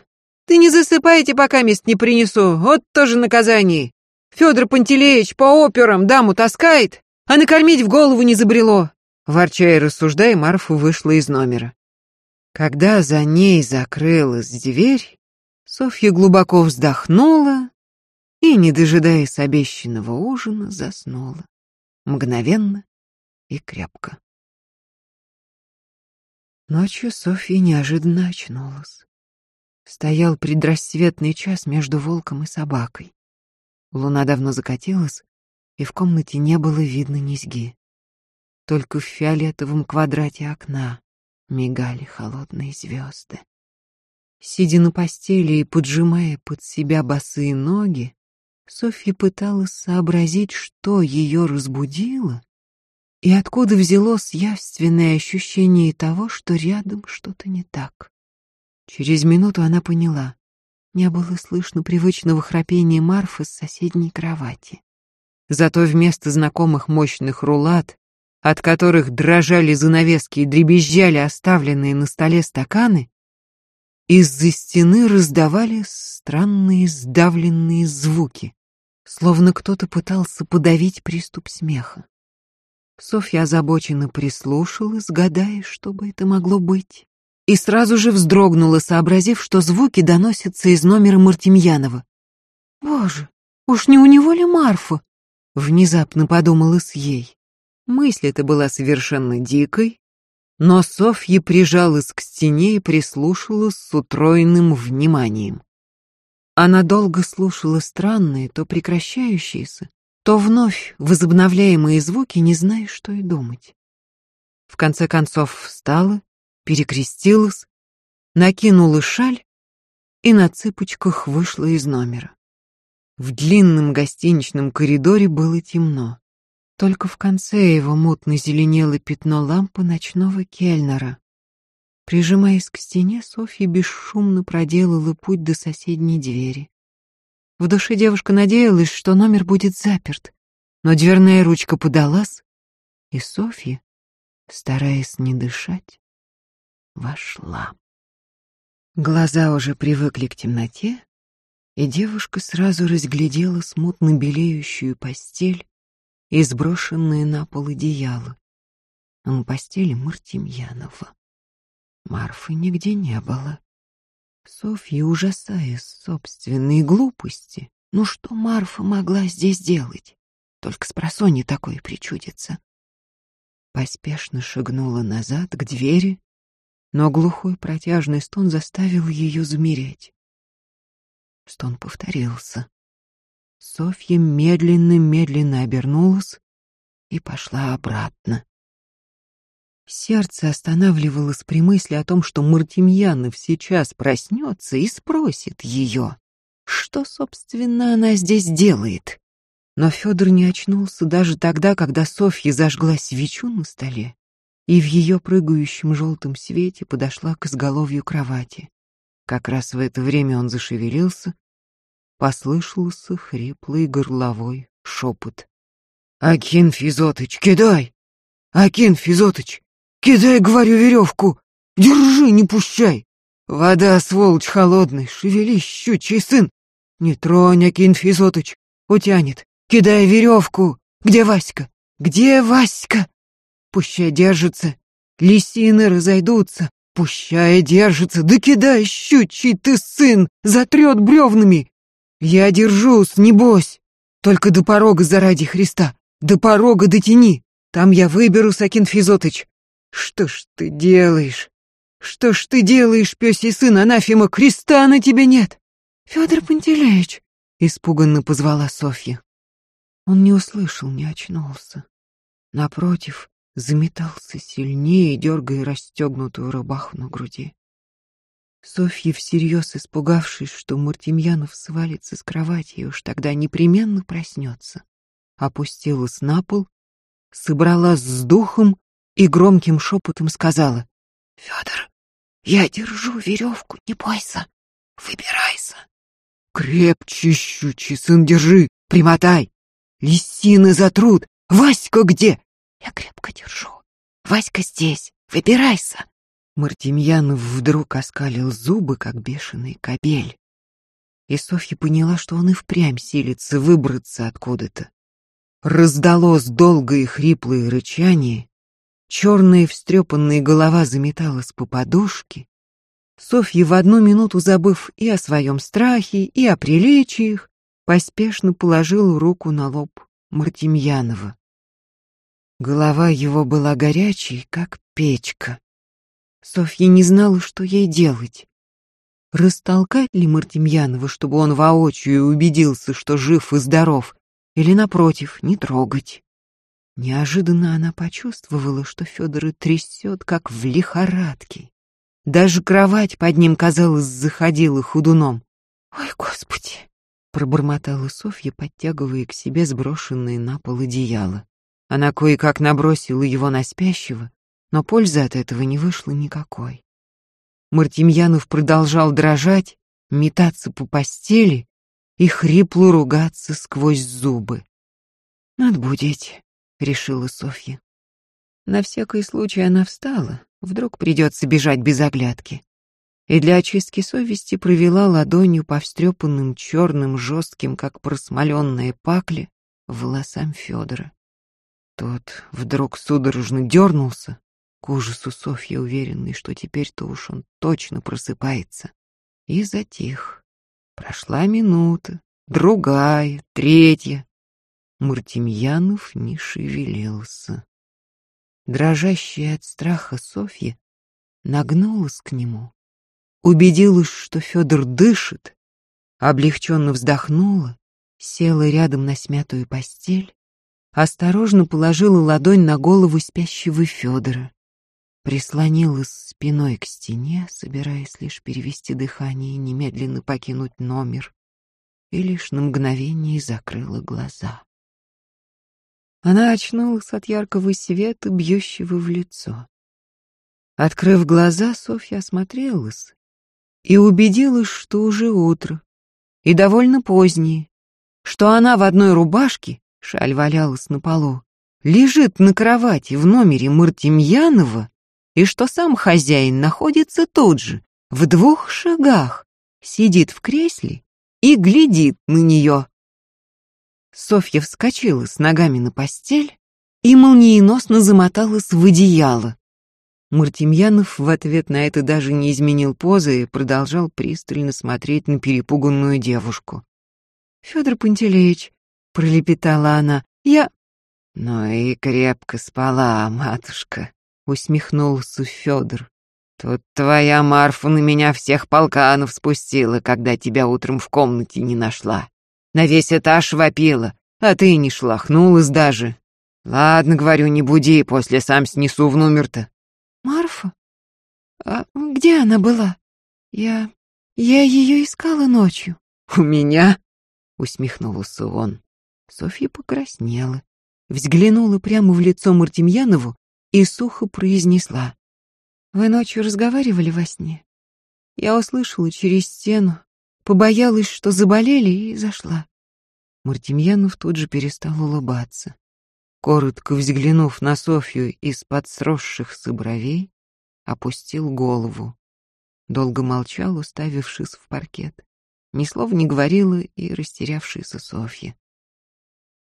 S1: Ты не засыпайте, пока мест не принесу. Вот тоже наказание. Федор Пантелеич по операм даму таскает, а накормить в голову не забрело. Ворча и рассуждая, Марфа вышла из номера. Когда за ней закрылась дверь, Софья глубоко вздохнула и, не дожидаясь обещанного ужина, заснула. Мгновенно и крепко. Ночью Софья неожиданно очнулась. Стоял предрассветный час между волком и собакой. Луна давно закатилась, и в комнате не было видно низги. Только в фиолетовом квадрате окна мигали холодные звезды. Сидя на постели и поджимая под себя босые ноги, Софья пыталась сообразить, что ее разбудило и откуда взялось явственное ощущение того, что рядом что-то не так? Через минуту она поняла. Не было слышно привычного храпения Марфы с соседней кровати. Зато вместо знакомых мощных рулат, от которых дрожали занавески и дребезжали оставленные на столе стаканы, из-за стены раздавались странные сдавленные звуки, словно кто-то пытался подавить приступ смеха. Софья озабоченно прислушалась, гадая, что бы это могло быть, и сразу же вздрогнула, сообразив, что звуки доносятся из номера Мартемьянова.
S2: «Боже, уж не у него ли Марфа?»
S1: — внезапно подумалась ей. Мысль эта была совершенно дикой, но Софья прижалась к стене и прислушалась с утроенным вниманием. Она долго слушала странные, то прекращающиеся, то вновь возобновляемые звуки, не зная, что и думать. В конце концов встала, перекрестилась, накинула шаль и на цыпочках вышла из номера. В длинном гостиничном коридоре было темно. Только в конце его мутно зеленело пятно лампы ночного кельнера. Прижимаясь к стене, Софья бесшумно проделала путь до соседней двери. В душе девушка надеялась, что номер будет заперт, но дверная ручка подалась, и Софья, стараясь не дышать, вошла. Глаза уже привыкли к темноте, и девушка сразу разглядела смутно белеющую постель и сброшенные на пол одеяло. А на постели Мартемьянова. Марфы нигде не было. Софья, ужасаясь собственной глупости, ну что Марфа могла здесь делать? Только с просони такое причудится. Поспешно шагнула назад к двери, но глухой протяжный стон заставил ее замереть. Стон повторился. Софья медленно-медленно обернулась и пошла обратно. Сердце останавливалось при мысли о том, что Мартемьянов сейчас проснется и спросит ее.
S2: Что, собственно, она здесь делает? Но Федор не очнулся даже тогда, когда Софья зажгла свечу на столе и в ее прыгающем желтом свете подошла к изголовью кровати. Как раз в это время он зашевелился, послышался хриплый горловой шепот. «Акин Физотыч, кидай! Акин Физотыч, кидай, говорю, веревку! Держи, не пущай! Вода, сволочь, холодная, шевелись, щучий сын! Не тронь, Акин Физотыч, утянет! Кидай веревку! Где Васька? Где Васька? Пущай держится, лисины разойдутся, пущай держится, да кидай, щучий ты сын, затрет бревнами! Я держусь, небось, только до порога заради Христа, до порога дотяни, там я выберу, Сакин Физотыч. Что ж ты делаешь? Что ж ты делаешь, пёсий сын, анафема, креста на тебе нет? Федор Пантелеич, испуганно позвала Софья. Он не услышал, не очнулся. Напротив, заметался сильнее, дергая расстегнутую рубаху на груди. Софья, всерьез испугавшись, что Мартемьянов свалится с кровати и уж тогда непременно проснется, опустилась на пол, собралась с духом и громким шепотом сказала «Федор, я держу веревку, не бойся, выбирайся». «Крепче, щучий сын, держи, примотай! Лисины затрут! Васька где?» «Я крепко держу. Васька здесь, выбирайся!» Мартемьянов вдруг оскалил зубы, как бешеный кобель. И Софья поняла, что он и впрямь силится выбраться откуда-то. Раздалось долгое хриплое рычание, черная встрепанная голова заметалась по подушке. Софья, в одну минуту забыв и о своем страхе, и о приличиях, поспешно положила руку на лоб Мартемьянова. Голова его была горячей, как печка. Софья не знала, что ей делать. Растолкать ли Мартемьянова, чтобы он воочию убедился, что жив и здоров, или, напротив, не трогать? Неожиданно она почувствовала, что Федора трясет, как в лихорадке. Даже кровать под ним, казалось, заходила худуном. «Ой, Господи!» — пробормотала Софья, подтягивая к себе сброшенное на пол одеяло. Она кое-как набросила его на спящего, но пользы от этого не вышло никакой. Мартемьянов продолжал дрожать, метаться по постели и хрипло ругаться сквозь зубы. «Надо будить», — решила Софья. На всякий случай она встала, вдруг придется бежать без оглядки. И для очистки совести провела ладонью по встрепанным черным, жестким, как просмоленные пакли, волосам Федора. Тот вдруг судорожно дернулся, к ужасу Софья уверенный, что теперь-то уж он точно просыпается, и затих. Прошла минута, другая, третья. Мартемьянов не шевелился. Дрожащая от страха Софья нагнулась к нему, убедилась, что Федор дышит, облегченно вздохнула, села рядом на смятую постель осторожно положила ладонь на голову спящего Федора, прислонилась спиной к стене, собираясь лишь перевести дыхание и немедленно покинуть номер, и лишь на мгновение закрыла глаза. Она очнулась от яркого света, бьющего в лицо. Открыв глаза, Софья осмотрелась и убедилась, что уже утро, и довольно позднее, что она в одной рубашке Шаль валялась на полу. Лежит на кровати в номере Мартемьянова, и что сам хозяин находится тут же, в двух шагах, сидит в кресле и глядит на нее. Софья вскочила с ногами на постель и молниеносно замоталась в одеяло. Мартемьянов в ответ на это даже не изменил позы и продолжал пристально смотреть на перепуганную девушку. «Федор Пантелеич, пролепетала она. Я Ну и крепко спала, матушка, усмехнулся Федор. Тут твоя Марфа на меня всех полканов спустила, когда тебя утром в комнате не нашла. На весь этаж вопила, а ты не шлахнулась даже. Ладно, говорю, не буди, после сам снесу в номер-то. Марфа? А где она была? Я... я ее искала ночью. У меня?» — усмехнулся он. Софья покраснела, взглянула прямо в лицо Мартемьянову и сухо произнесла. «Вы ночью разговаривали во сне? Я услышала через стену, побоялась, что заболели, и зашла». Мартемьянов тут же перестал улыбаться. Коротко взглянув на Софью из-под сросшихся бровей, опустил голову. Долго молчал, уставившись в паркет. Ни слова не говорила и растерявшаяся Софья.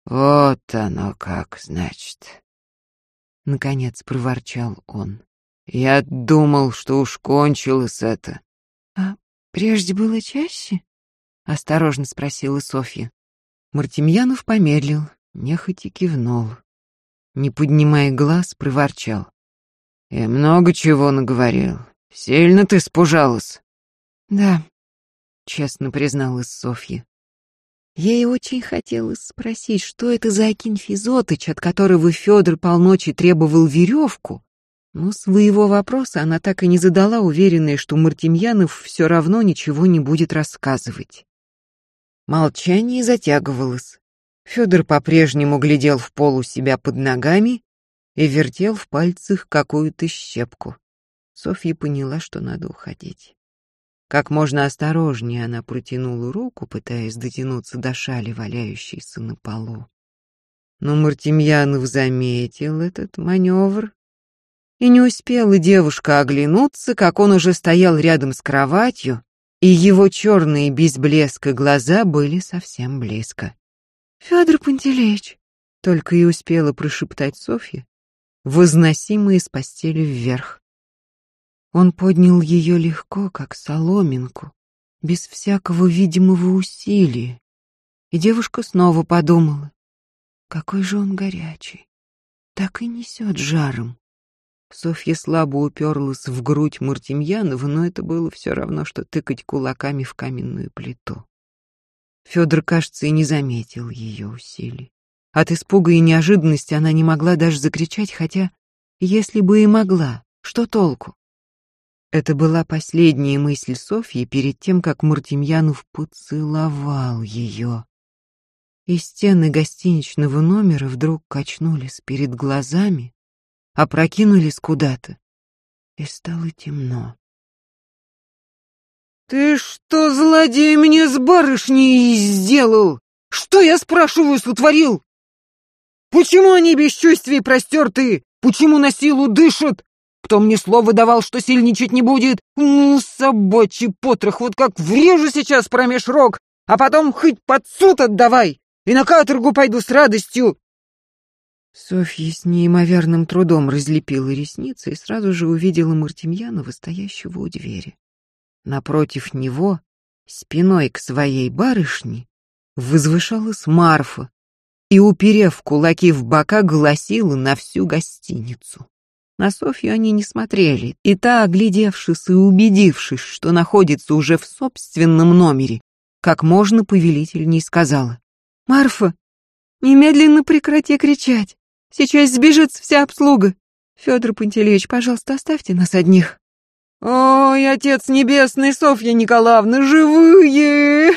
S2: «Вот оно как, значит!» Наконец проворчал он. «Я думал, что уж кончилось это». «А прежде было чаще?» — осторожно спросила Софья. Мартемьянов помедлил, нехотя кивнул. Не поднимая глаз, проворчал. «Я много чего наговорил. Сильно ты спужалась?» «Да», — честно призналась Софья. Ей очень хотелось спросить, что это за Акин Физотыч, от которого Федор полночи требовал веревку, но своего вопроса она так и не задала, уверенная, что Мартемьянов все равно ничего не будет рассказывать. Молчание затягивалось. Федор по-прежнему глядел в пол у себя под ногами и вертел в пальцах какую-то щепку. Софья поняла, что надо уходить. Как можно осторожнее она протянула руку, пытаясь дотянуться до шали, валяющейся на полу. Но Мартемьянов заметил этот маневр, и не успела девушка оглянуться, как он уже стоял рядом с кроватью, и его черные без блеска глаза были совсем близко. «Федор Пантелеич!» — только и успела прошептать Софья, возносимая из постели вверх. Он поднял ее легко, как соломинку, без всякого видимого усилия. И девушка снова подумала, какой же он горячий, так и несет жаром. Софья слабо уперлась в грудь Мартемьянова, но это было все равно, что тыкать кулаками в каменную плиту. Федор, кажется, и не заметил ее усилий. От испуга и неожиданности она не могла даже закричать, хотя, если бы и могла, что толку? Это была последняя мысль Софьи перед тем, как Мартемьянов поцеловал ее. И стены гостиничного номера вдруг качнулись перед глазами, опрокинулись куда-то, и стало темно. «Ты что, злодей, мне с барышней сделал? Что, я спрашиваю, сотворил? Почему они бесчувствие простерты? Почему на силу дышат? Кто мне слово давал, что сильничать не будет? Ну, собачий потрох, вот как врежу сейчас промеж рог, а потом хоть под суд отдавай, и на каторгу пойду с радостью. Софья с неимоверным трудом разлепила ресницы и сразу же увидела Мартемьянова, стоящего у двери. Напротив него, спиной к своей барышне, возвышалась Марфа и, уперев кулаки в бока, гласила на всю гостиницу. На Софью они не смотрели, и та, оглядевшись и убедившись, что находится уже в собственном номере, как можно повелительней сказала. «Марфа, немедленно прекрати кричать. Сейчас сбежит вся обслуга. Федор Пантелеич, пожалуйста, оставьте нас одних». «Ой, отец небесный, Софья Николаевна, живые!»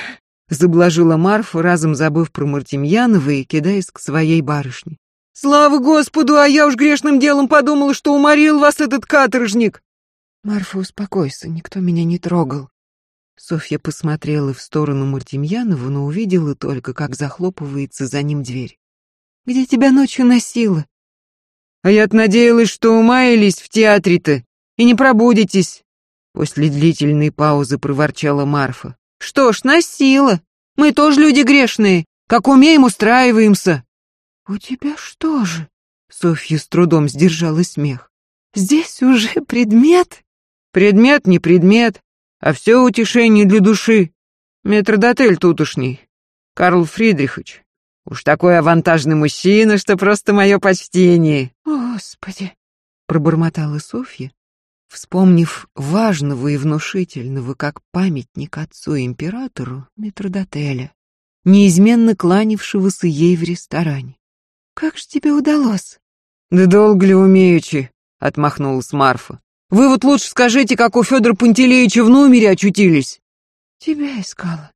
S2: Заблажила Марфа, разом забыв про Мартемьянова и кидаясь к своей барышне. Слава Господу, а я уж грешным делом подумала, что уморил вас этот каторжник. Марфа, успокойся, никто меня не трогал. Софья посмотрела в сторону Мартемьянова, но увидела только, как захлопывается за ним дверь. Где тебя ночью носило? А я-то надеялась, что умаялись в театре-то и не пробудетесь. После длительной паузы проворчала Марфа. Что ж, носила. Мы тоже люди грешные. Как умеем, устраиваемся. «У тебя что же?» Софья с трудом сдержала смех. «Здесь уже <laughs> предмет?» «Предмет не предмет, а все утешение для души. Метродотель тутушний, Карл Фридрихович. Уж такой авантажный мужчина, что просто мое почтение». «Господи!» — пробормотала Софья, вспомнив важного и внушительного, как памятник отцу-императору, метродотеля, неизменно кланявшегося ей в ресторане. «Как же тебе удалось?» «Да долго ли умеючи?» — отмахнулась Марфа. «Вы вот лучше скажите, как у Федора Пантелеича в номере очутились?» «Тебя искала».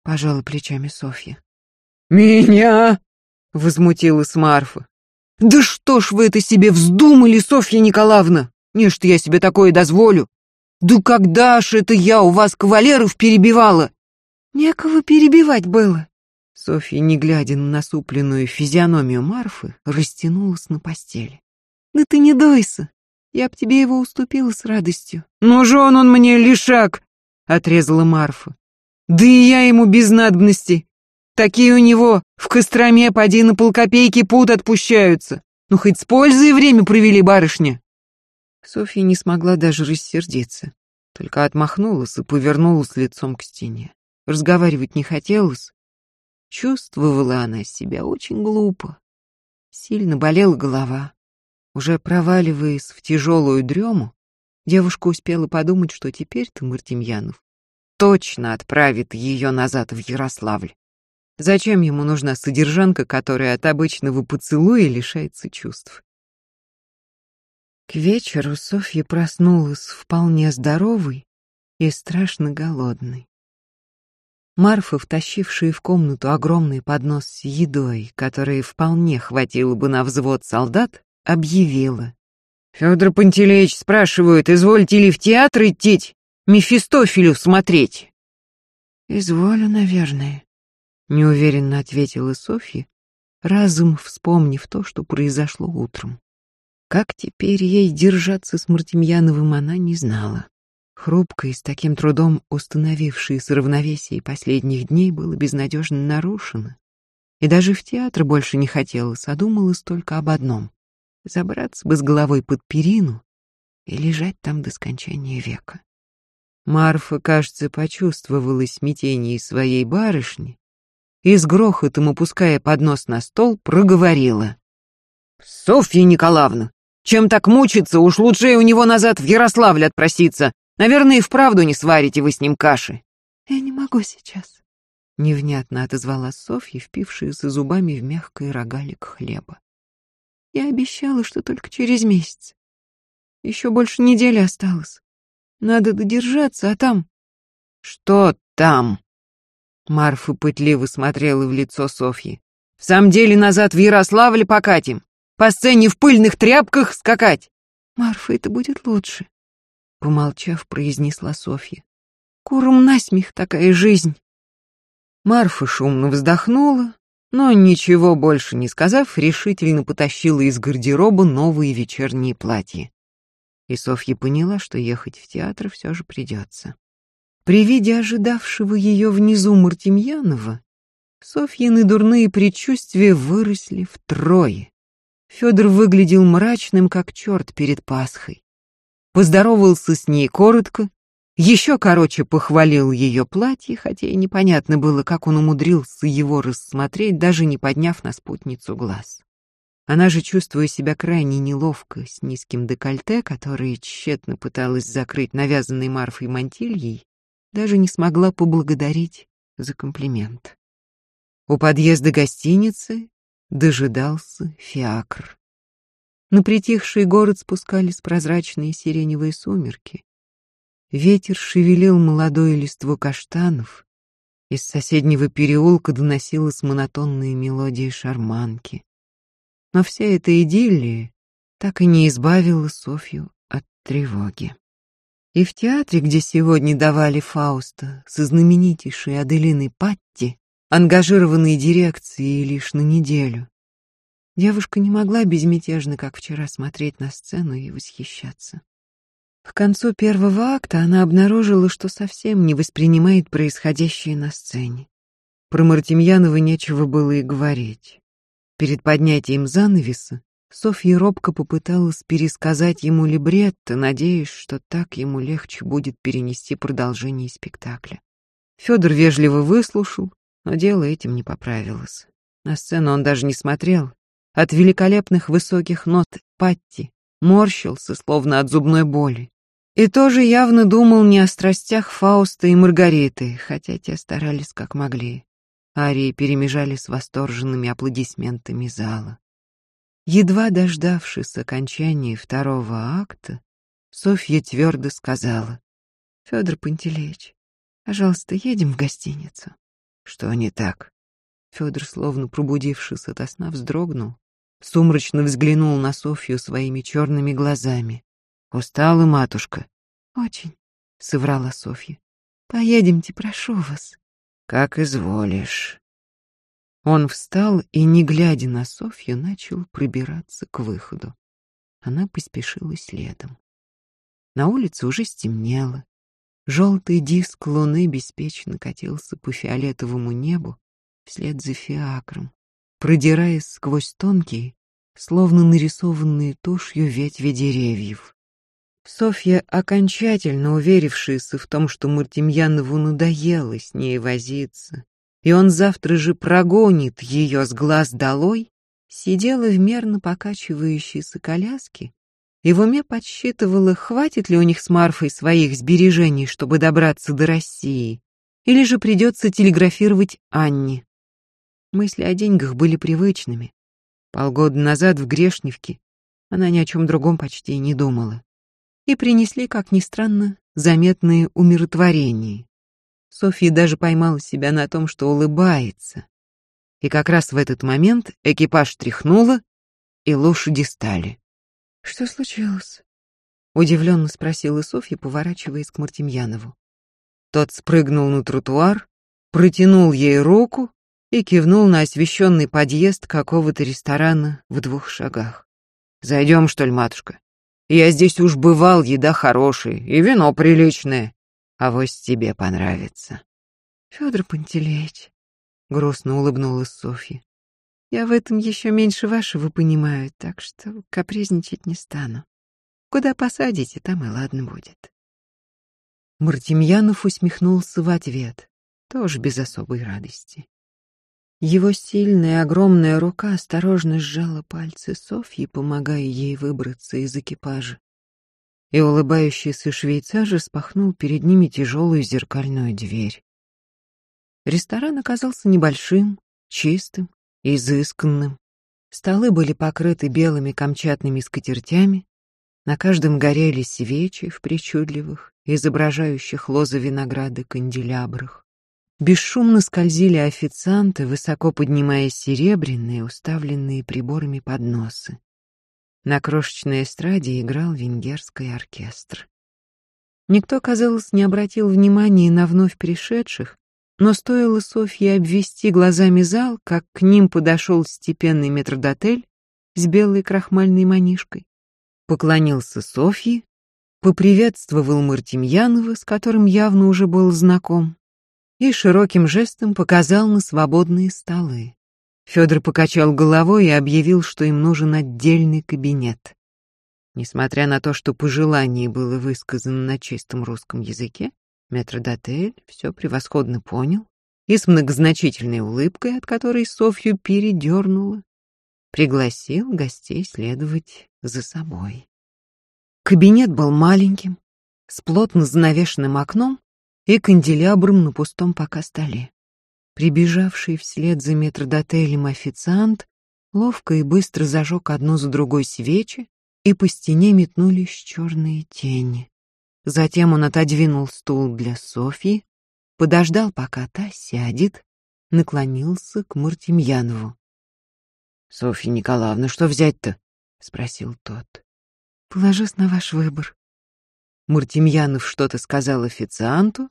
S2: — пожала плечами Софья.
S1: «Меня?»
S2: — возмутилась Марфа. «Да что ж вы это себе вздумали, Софья Николаевна? Не, что я себе такое дозволю. Да когда ж это я у вас кавалеров перебивала?» «Некого перебивать было». Софья, не глядя на насупленную физиономию Марфы, растянулась на постели. «Да ты не дойся, я б тебе его уступила с радостью».
S1: «Ну жен он мне лишак!» — отрезала Марфа. «Да и я ему без надобности. Такие у него в Костроме поди на полкопейки пут отпущаются. Ну хоть с пользой время провели барышня».
S2: Софья не смогла даже рассердиться, только отмахнулась и повернулась лицом к стене. Разговаривать не хотелось. Чувствовала она себя очень глупо. Сильно болела голова. Уже проваливаясь в тяжелую дрему, девушка успела подумать, что теперь-то Мартемьянов точно отправит ее назад в Ярославль. Зачем ему нужна содержанка, которая от обычного поцелуя лишается чувств? К вечеру Софья проснулась вполне здоровой и страшно голодной. Марфа, втащившая в комнату огромный поднос с едой, который вполне хватило бы на взвод солдат, объявила.
S1: «Федор Пантелеич спрашивают, извольте ли в театр идти, Мефистофелю смотреть?»
S2: «Изволю, наверное», — неуверенно ответила Софья, разум вспомнив то, что произошло утром. Как теперь ей держаться с Мартемьяновым, она не знала. Хрупкое, с таким трудом установившееся равновесие последних дней было безнадежно нарушено. И даже в театр больше не хотелось, а думалось только об одном забраться бы с головой под перину и лежать там до скончания века. Марфа, кажется, почувствовала смятение своей барышни и с грохотом, опуская поднос на стол, проговорила.
S1: «Софья Николаевна, чем так мучиться, уж лучше у него назад в Ярославль отпроситься. Наверное, и вправду не сварите вы с ним каши».
S2: «Я не могу сейчас», — невнятно отозвалась Софья, впившаяся зубами в мягкий рогалик хлеба. Я обещала, что только через месяц. Еще больше недели осталось. Надо додержаться, а там...
S1: Что там? Марфа пытливо смотрела в лицо Софьи. В самом деле назад в Ярославль покатим? По сцене в пыльных тряпках скакать?
S2: Марфа, это будет лучше. Помолчав, произнесла Софья. Куром насмех такая жизнь.
S1: Марфа шумно вздохнула, но ничего больше не сказав, решительно потащила из гардероба новые вечерние платья. И Софья поняла, что ехать в театр все же придется. При виде ожидавшего ее внизу Мартемьянова, Софьины дурные предчувствия выросли втрое. Федор выглядел мрачным, как черт перед Пасхой. Поздоровался с ней коротко, еще короче похвалил ее платье, хотя и непонятно было, как он умудрился его рассмотреть, даже не подняв на спутницу глаз. Она же, чувствуя себя крайне неловко с низким декольте, которое тщетно пыталась закрыть навязанной Марфой мантильей, даже не смогла поблагодарить за комплимент. У подъезда гостиницы дожидался фиакр. На притихший город спускались прозрачные сиреневые сумерки. Ветер шевелил молодое листво каштанов. Из соседнего переулка доносилась монотонная мелодия шарманки. Но вся эта идиллия так и не избавила Софью от тревоги. И в театре, где сегодня давали Фауста со знаменитейшей Аделиной Патти, ангажированной дирекцией лишь на неделю, девушка не могла безмятежно, как вчера, смотреть на сцену и восхищаться. К концу первого акта она обнаружила, что совсем не воспринимает происходящее на сцене. Про Мартемьянова нечего было и говорить. Перед поднятием занавеса Софья робко попыталась пересказать ему либретто, надеясь, что так ему легче будет перенести продолжение спектакля. Федор вежливо выслушал, но дело этим не поправилось. На сцену он даже не смотрел. От великолепных высоких нот Патти морщился, словно от зубной боли. И тоже явно думал не о страстях Фауста и Маргариты, хотя те старались как могли. Арии перемежали с восторженными аплодисментами зала. Едва дождавшись окончания второго акта, Софья твердо сказала, «Федор Пантелеич, пожалуйста, едем в гостиницу. Что не так?
S2: Федор, словно пробудившись ото сна, вздрогнул, сумрачно взглянул на Софью своими черными глазами.
S1: «Устала, матушка?»
S2: «Очень», — соврала Софья. «Поедемте, прошу вас».
S1: «Как изволишь».
S2: Он встал и, не глядя на Софью, начал пробираться к выходу. Она поспешила следом. На улице уже стемнело. Желтый диск луны беспечно катился по фиолетовому небу вслед за фиакром, продираясь сквозь тонкие, словно нарисованные тушью ветви деревьев. Софья, окончательно уверившаяся в том, что Мартемьянову надоело с ней возиться, и он завтра же прогонит ее с глаз долой, сидела в мерно покачивающейся коляске и в уме подсчитывала, хватит ли у них с Марфой своих сбережений, чтобы добраться до России, или же придется телеграфировать Анне. Мысли о деньгах были привычными. Полгода назад в Грешневке она ни о чем другом почти не думала. И принесли, как ни странно, заметные умиротворения. Софья даже поймала себя на том, что улыбается. И как раз в этот момент экипаж тряхнуло, и лошади стали. «Что случилось?» — удивленно спросила Софья, поворачиваясь к Мартемьянову. Тот спрыгнул на тротуар, протянул ей руку и кивнул на освещенный подъезд какого-то ресторана в двух шагах. «Зайдем, что ли, матушка? Я здесь уж бывал, еда хорошая и вино приличное. А вось тебе понравится». «Федор Пантелеич», — грустно улыбнулась Софья, я в этом еще меньше вашего понимаю, так что капризничать не стану. Куда посадите, там и ладно будет. Мартемьянов усмехнулся в ответ, тоже без особой радости. Его сильная огромная рука осторожно сжала пальцы Софьи, помогая ей выбраться из экипажа. И улыбающийся швейцар распахнул перед ними тяжелую зеркальную дверь. Ресторан оказался небольшим, чистым, изысканным. Столы были покрыты белыми камчатными скатертями, на каждом горели свечи в причудливых, изображающих лозы винограда канделябрах. Бесшумно скользили официанты, высоко поднимая серебряные, уставленные приборами подносы. На крошечной эстраде играл венгерский оркестр. Никто, казалось, не обратил внимания на вновь пришедших, но стоило Софье обвести глазами зал, как к ним подошел степенный метрдотель с белой крахмальной манишкой. Поклонился Софье, поприветствовал Мартемьянова, с которым явно уже был знаком, и широким жестом показал на свободные столы. Федор покачал головой и объявил, что им нужен отдельный кабинет. Несмотря на то, что пожелание было высказано на чистом русском языке, Метродотель все превосходно понял и с многозначительной улыбкой, от которой Софью передернула, пригласил гостей следовать за собой. Кабинет был маленьким, с плотно занавешенным окном и канделябром на пустом пока столе. Прибежавший вслед за метродотелем официант ловко и быстро зажег одну за другой свечи, и по стене метнулись черные тени. Затем он отодвинул стул для Софьи, подождал, пока та сядет, наклонился к Мартемьянову. «Софья Николаевна, что взять-то?» — спросил тот. «Положись на ваш выбор». Мартемьянов что-то сказал официанту,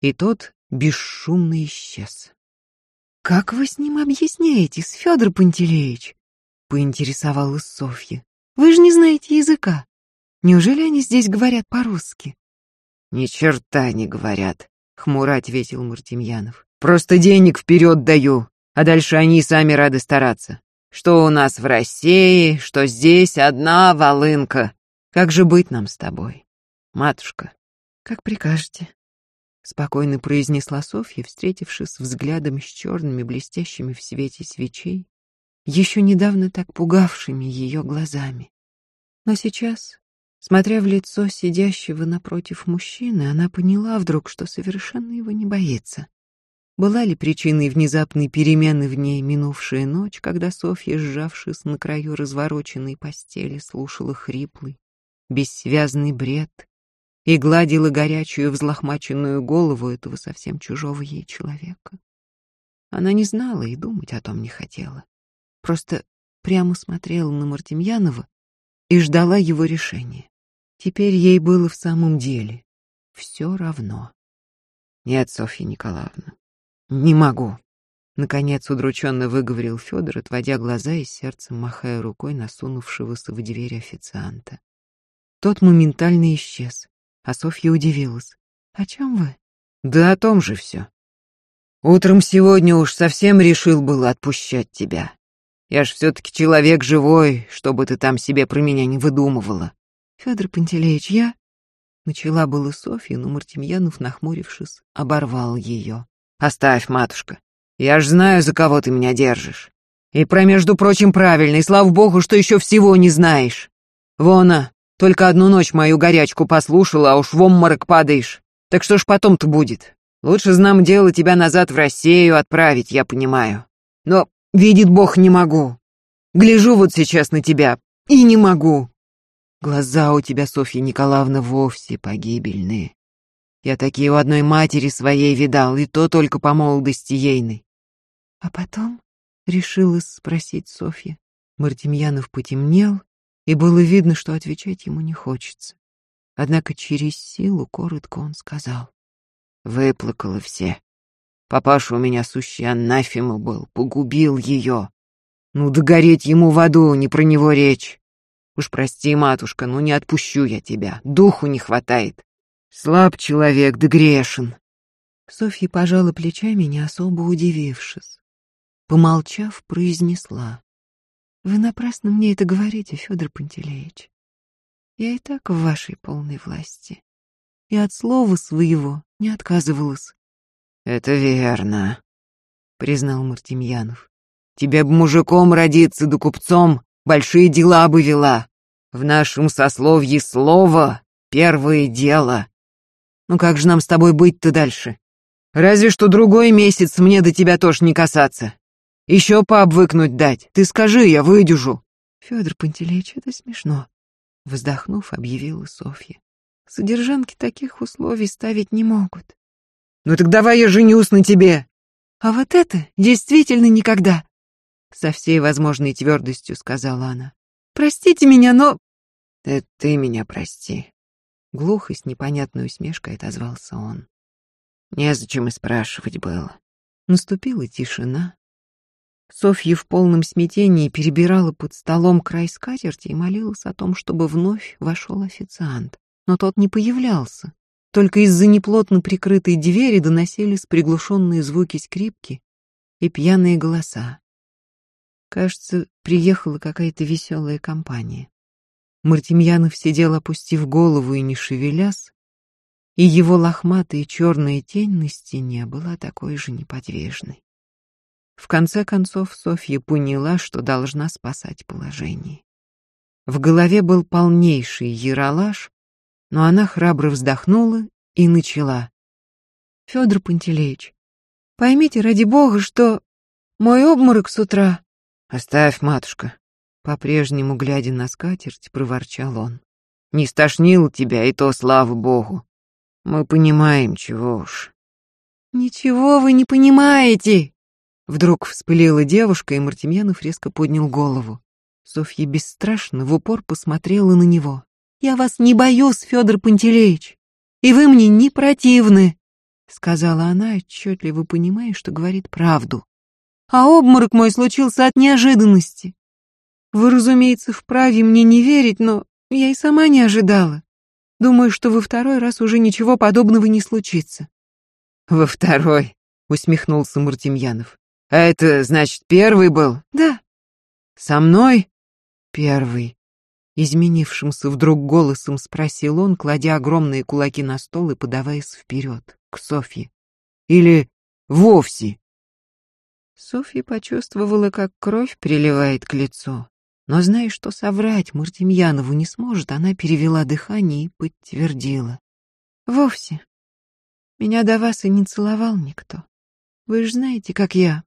S2: и тот бесшумно исчез. «Как вы с ним объясняетесь, Федор Пантелеич?» — поинтересовалась Софья. «Вы же не знаете языка. Неужели они здесь говорят по-русски?»
S1: Ни черта не говорят, хмуро ответил Мартемьянов. Просто денег вперед даю, а дальше они сами рады стараться. Что у нас в России, что здесь одна волынка. Как же быть нам с тобой, матушка?
S2: Как прикажете, спокойно произнесла Софья, встретившись взглядом с черными блестящими в свете свечей, еще недавно так пугавшими ее глазами. Но сейчас Смотря в лицо сидящего напротив мужчины, она поняла вдруг, что совершенно его не боится. Была ли причиной внезапной перемены в ней минувшая ночь, когда Софья, сжавшись на краю развороченной постели, слушала хриплый, бессвязный бред и гладила горячую взлохмаченную голову этого совсем чужого ей человека? Она не знала и думать о том не хотела. Просто прямо смотрела на Мартемьянова и ждала его решения. Теперь ей было в самом деле все равно. Нет, Софья Николаевна, не могу. Наконец удрученно выговорил Федор, отводя глаза и сердцем махая рукой насунувшегося в дверь официанта. Тот моментально исчез, а Софья удивилась. «О чем вы?» «Да о том же все. Утром сегодня уж совсем решил было отпущать тебя. Я ж все-таки человек живой, чтобы ты там себе про меня не выдумывала». «Федор Пантелеич, я...» Начала было Софья, но Мартемьянов, нахмурившись, оборвал ее. «Оставь, матушка. Я ж знаю, за кого ты меня держишь. И про, между прочим, правильно, и слава богу, что еще всего не знаешь. Вона, только одну ночь мою горячку послушала, а уж в обморок падаешь. Так что ж потом-то будет? Лучше знам дело тебя назад в Россию отправить, я понимаю. Но, видит бог, не могу. Гляжу вот сейчас на тебя и не могу. Глаза у тебя, Софья Николаевна, вовсе погибельные. Я такие у одной матери своей видал, и то только по молодости ейной. А потом решилась спросить Софья. Мартемьянов потемнел, и было видно, что отвечать ему не хочется. Однако через силу коротко он сказал. Выплакала все. Папаша у меня сущий анафема был, погубил ее. Ну, догореть ему в аду, не про него речь. Уж прости, матушка, ну не отпущу я тебя, духу не хватает. Слаб человек, да грешен. Софья пожала плечами, не особо удивившись. Помолчав, произнесла. Вы напрасно мне это говорите, Федор Пантелеич. Я и так в вашей полной власти. И от слова своего не отказывалась. Это верно, признал Мартемьянов. Тебе б мужиком родиться да купцом, большие дела бы вела. В нашем сословье слово — первое дело. Ну как же нам с тобой быть-то дальше? Разве что другой месяц мне до тебя тоже не касаться. Еще пообвыкнуть дать. Ты скажи, я выдержу. Федор Пантелеич, это смешно. Вздохнув, объявила Софья. Содержанки таких условий ставить не могут. Ну так давай я женюсь на тебе. А вот это действительно никогда. Со всей возможной твердостью сказала она. Простите меня, но... Это ты меня прости. Глухо с непонятной усмешкой отозвался он. Незачем и спрашивать было. Наступила тишина, Софья в полном смятении перебирала под столом край скатерти и молилась о том, чтобы вновь вошел официант. Но тот не появлялся. Только из-за неплотно прикрытой двери доносились приглушенные звуки скрипки и пьяные голоса. Кажется, приехала какая-то веселая компания. Мартемьянов сидел, опустив голову и не шевелясь, и его лохматая черная тень на стене была такой же неподвижной. В конце концов Софья поняла, что должна спасать положение. В голове был полнейший яролаж, но она храбро вздохнула и начала. «Федор Пантелеич, поймите ради бога, что мой обморок с утра...» «Оставь, матушка», — по-прежнему, глядя на скатерть, проворчал он. «Не стошнил тебя, и то слава богу. Мы понимаем, чего уж». «Ничего вы не понимаете!» Вдруг вспылила девушка, и Мартемьянов резко поднял голову. Софья бесстрашно в упор посмотрела на него. «Я вас не боюсь, Федор Пантелеич, и вы мне не противны», сказала она, отчетливо понимая, что говорит правду. «А обморок мой случился от неожиданности. Вы, разумеется, вправе мне не верить, но я и сама не ожидала. Думаю, что во второй раз уже ничего подобного не случится». «Во второй», — усмехнулся Мартемьянов. А это, значит, первый был? Да. Со мной? Первый. Изменившимся вдруг голосом спросил он, кладя огромные кулаки на стол и подаваясь вперед, к Софье. Или вовсе? Софья почувствовала, как кровь приливает к лицу. Но, зная, что соврать Мартемьянову не сможет, она перевела дыхание и подтвердила. «Вовсе. Меня до вас и не целовал никто. Вы же знаете, как я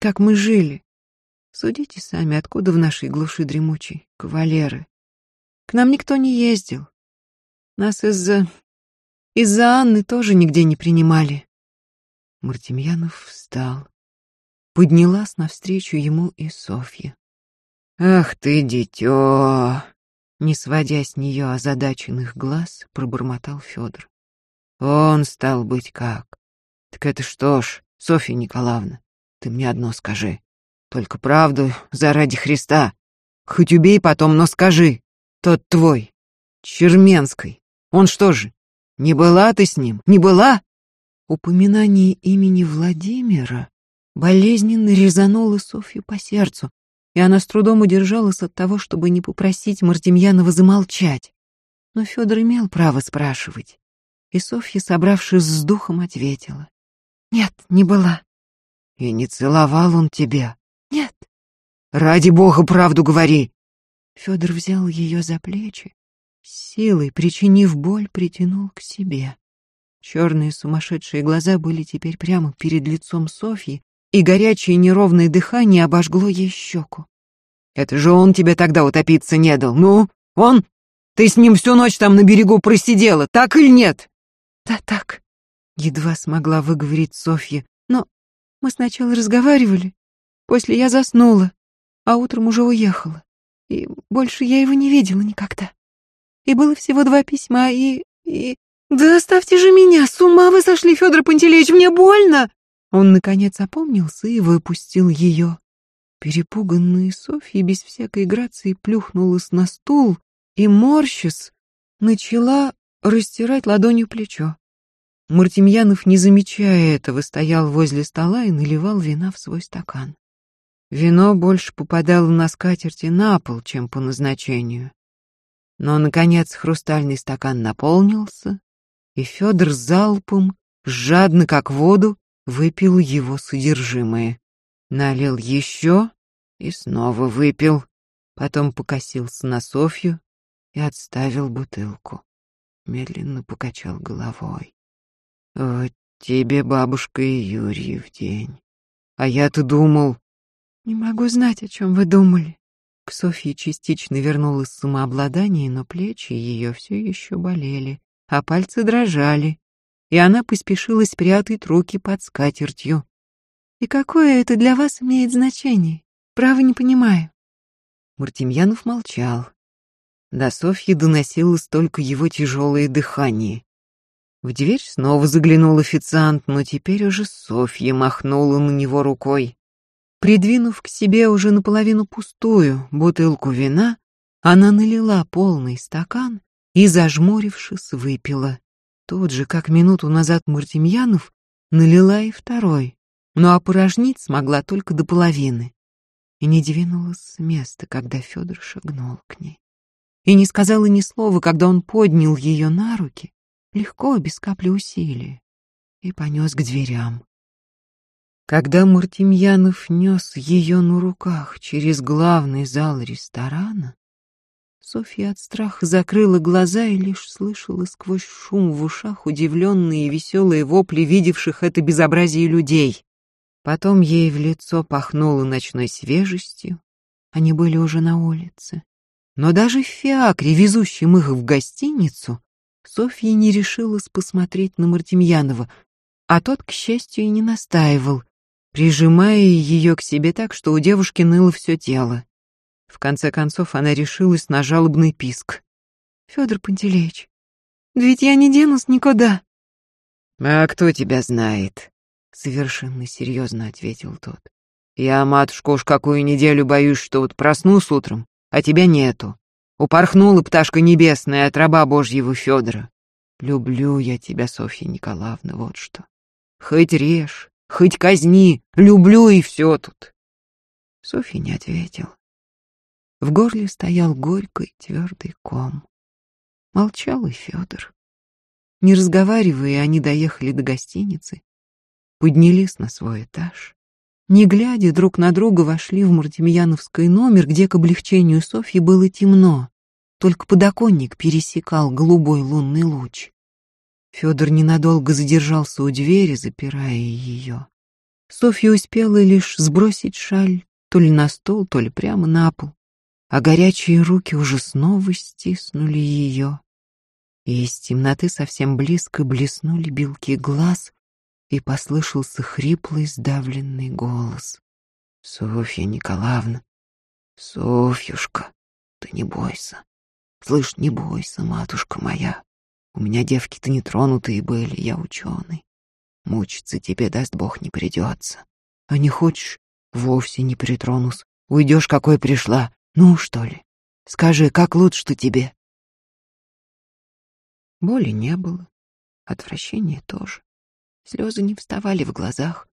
S2: как мы жили. Судите сами, откуда в нашей глуши дремучей кавалеры. К нам никто не ездил. Нас из-за... из-за Анны тоже нигде не принимали. Мартемьянов встал. поднялась навстречу ему и Софья. «Ах ты, дитё!» Не сводя с нее озадаченных глаз, пробормотал Федор. «Он стал быть как? Так это что ж, Софья Николаевна, ты мне одно скажи. Только правду заради Христа. Хоть убей потом, но скажи. Тот твой, Черменской, он что же, не была ты с ним, не была?» Упоминание имени Владимира болезненно резануло Софью по сердцу, и она с трудом удержалась от того, чтобы не попросить Мартемьянова замолчать. Но Федор имел право спрашивать, и Софья, собравшись с духом, ответила. «Нет, не была». «И не целовал он тебя?» «Нет». «Ради бога, правду говори!» Федор взял ее за плечи, силой, причинив боль, притянул к себе. Черные сумасшедшие глаза были теперь прямо перед лицом Софьи, и горячее неровное дыхание обожгло ей щеку. «Это же он тебе тогда утопиться не дал, ну? Он? Ты с ним всю ночь там на берегу просидела, так или нет?» «Да так», — едва смогла выговорить Софья, «но мы сначала разговаривали, после я заснула, а утром уже уехала, и больше я его не видела никогда. И было всего два письма, и... и... «Да оставьте же меня! С ума вы сошли, Федор Пантелеич! Мне больно!» Он, наконец, опомнился и выпустил ее. Перепуганная Софья без всякой грации плюхнулась на стул и, морщась, начала растирать ладонью плечо. Мартемьянов, не замечая этого, стоял возле стола и наливал вина в свой стакан. Вино больше попадало на скатерти на пол, чем по назначению. Но, наконец, хрустальный стакан наполнился, и Федор залпом, жадно как воду, выпил его содержимое. Налил еще и снова выпил. Потом покосился на Софью и отставил бутылку. Медленно покачал головой. Вот тебе, бабушка, и Юрий в день. А я-то думал... Не могу знать, о чем вы думали. К Софье частично вернулось самообладание, но плечи ее все еще болели а пальцы дрожали, и она поспешила спрятать руки под скатертью. «И какое это для вас имеет значение? Право не понимаю». Мартемьянов молчал. До Софьи доносилось только его тяжелое дыхание. В дверь снова заглянул официант, но теперь уже Софья махнула на него рукой. Придвинув к себе уже наполовину пустую бутылку вина, она налила полный стакан и, зажмурившись, выпила. Тот же, как минуту назад Мартемьянов, налила и второй, но опорожнить смогла только до половины. И не двинулась с места, когда Федор шагнул к ней. И не сказала ни слова, когда он поднял ее на руки, легко, без капли усилия, и понес к дверям. Когда Мартемьянов нес ее на руках через главный зал ресторана, Софья от страха закрыла глаза и лишь слышала сквозь шум в ушах удивленные и веселые вопли видевших это безобразие людей. Потом ей в лицо пахнуло ночной свежестью. Они были уже на улице. Но даже в фиакре, везущем их в гостиницу, Софья не решилась посмотреть на Мартемьянова, а тот, к счастью, и не настаивал, прижимая ее к себе так, что у девушки ныло все тело. В конце концов она решилась на жалобный писк. Федор Пантелеич, ведь я не денусь никуда. А кто тебя знает? Совершенно серьезно ответил тот. Я, матушка, уж какую неделю боюсь, что вот проснусь утром, а тебя нету. Упорхнула пташка небесная от раба Божьего Федора. Люблю я тебя, Софья Николаевна, вот что. Хоть режь, хоть казни, люблю и все тут. Софья не ответила. В горле стоял горький твердый ком. Молчал и Федор. Не разговаривая, они доехали до гостиницы, поднялись на свой этаж. Не глядя друг на друга, вошли в Мартемьяновский номер, где к облегчению Софьи было темно. Только подоконник пересекал голубой лунный луч. Федор ненадолго задержался у двери, запирая ее. Софья успела лишь сбросить шаль то ли на стол, то ли прямо на пол а горячие руки уже снова стиснули ее. И из темноты совсем близко блеснули белки глаз, и послышался хриплый сдавленный голос. «Софья Николаевна, Софьюшка, ты не бойся. Слышь, не бойся, матушка моя. У меня девки-то нетронутые были, я ученый. Мучиться тебе, даст Бог, не придется. А не хочешь, вовсе не притронусь. Уйдешь, какой пришла. Ну, что ли? Скажи, как лучше-то тебе?» Боли не было, отвращения тоже. Слезы не вставали в глазах,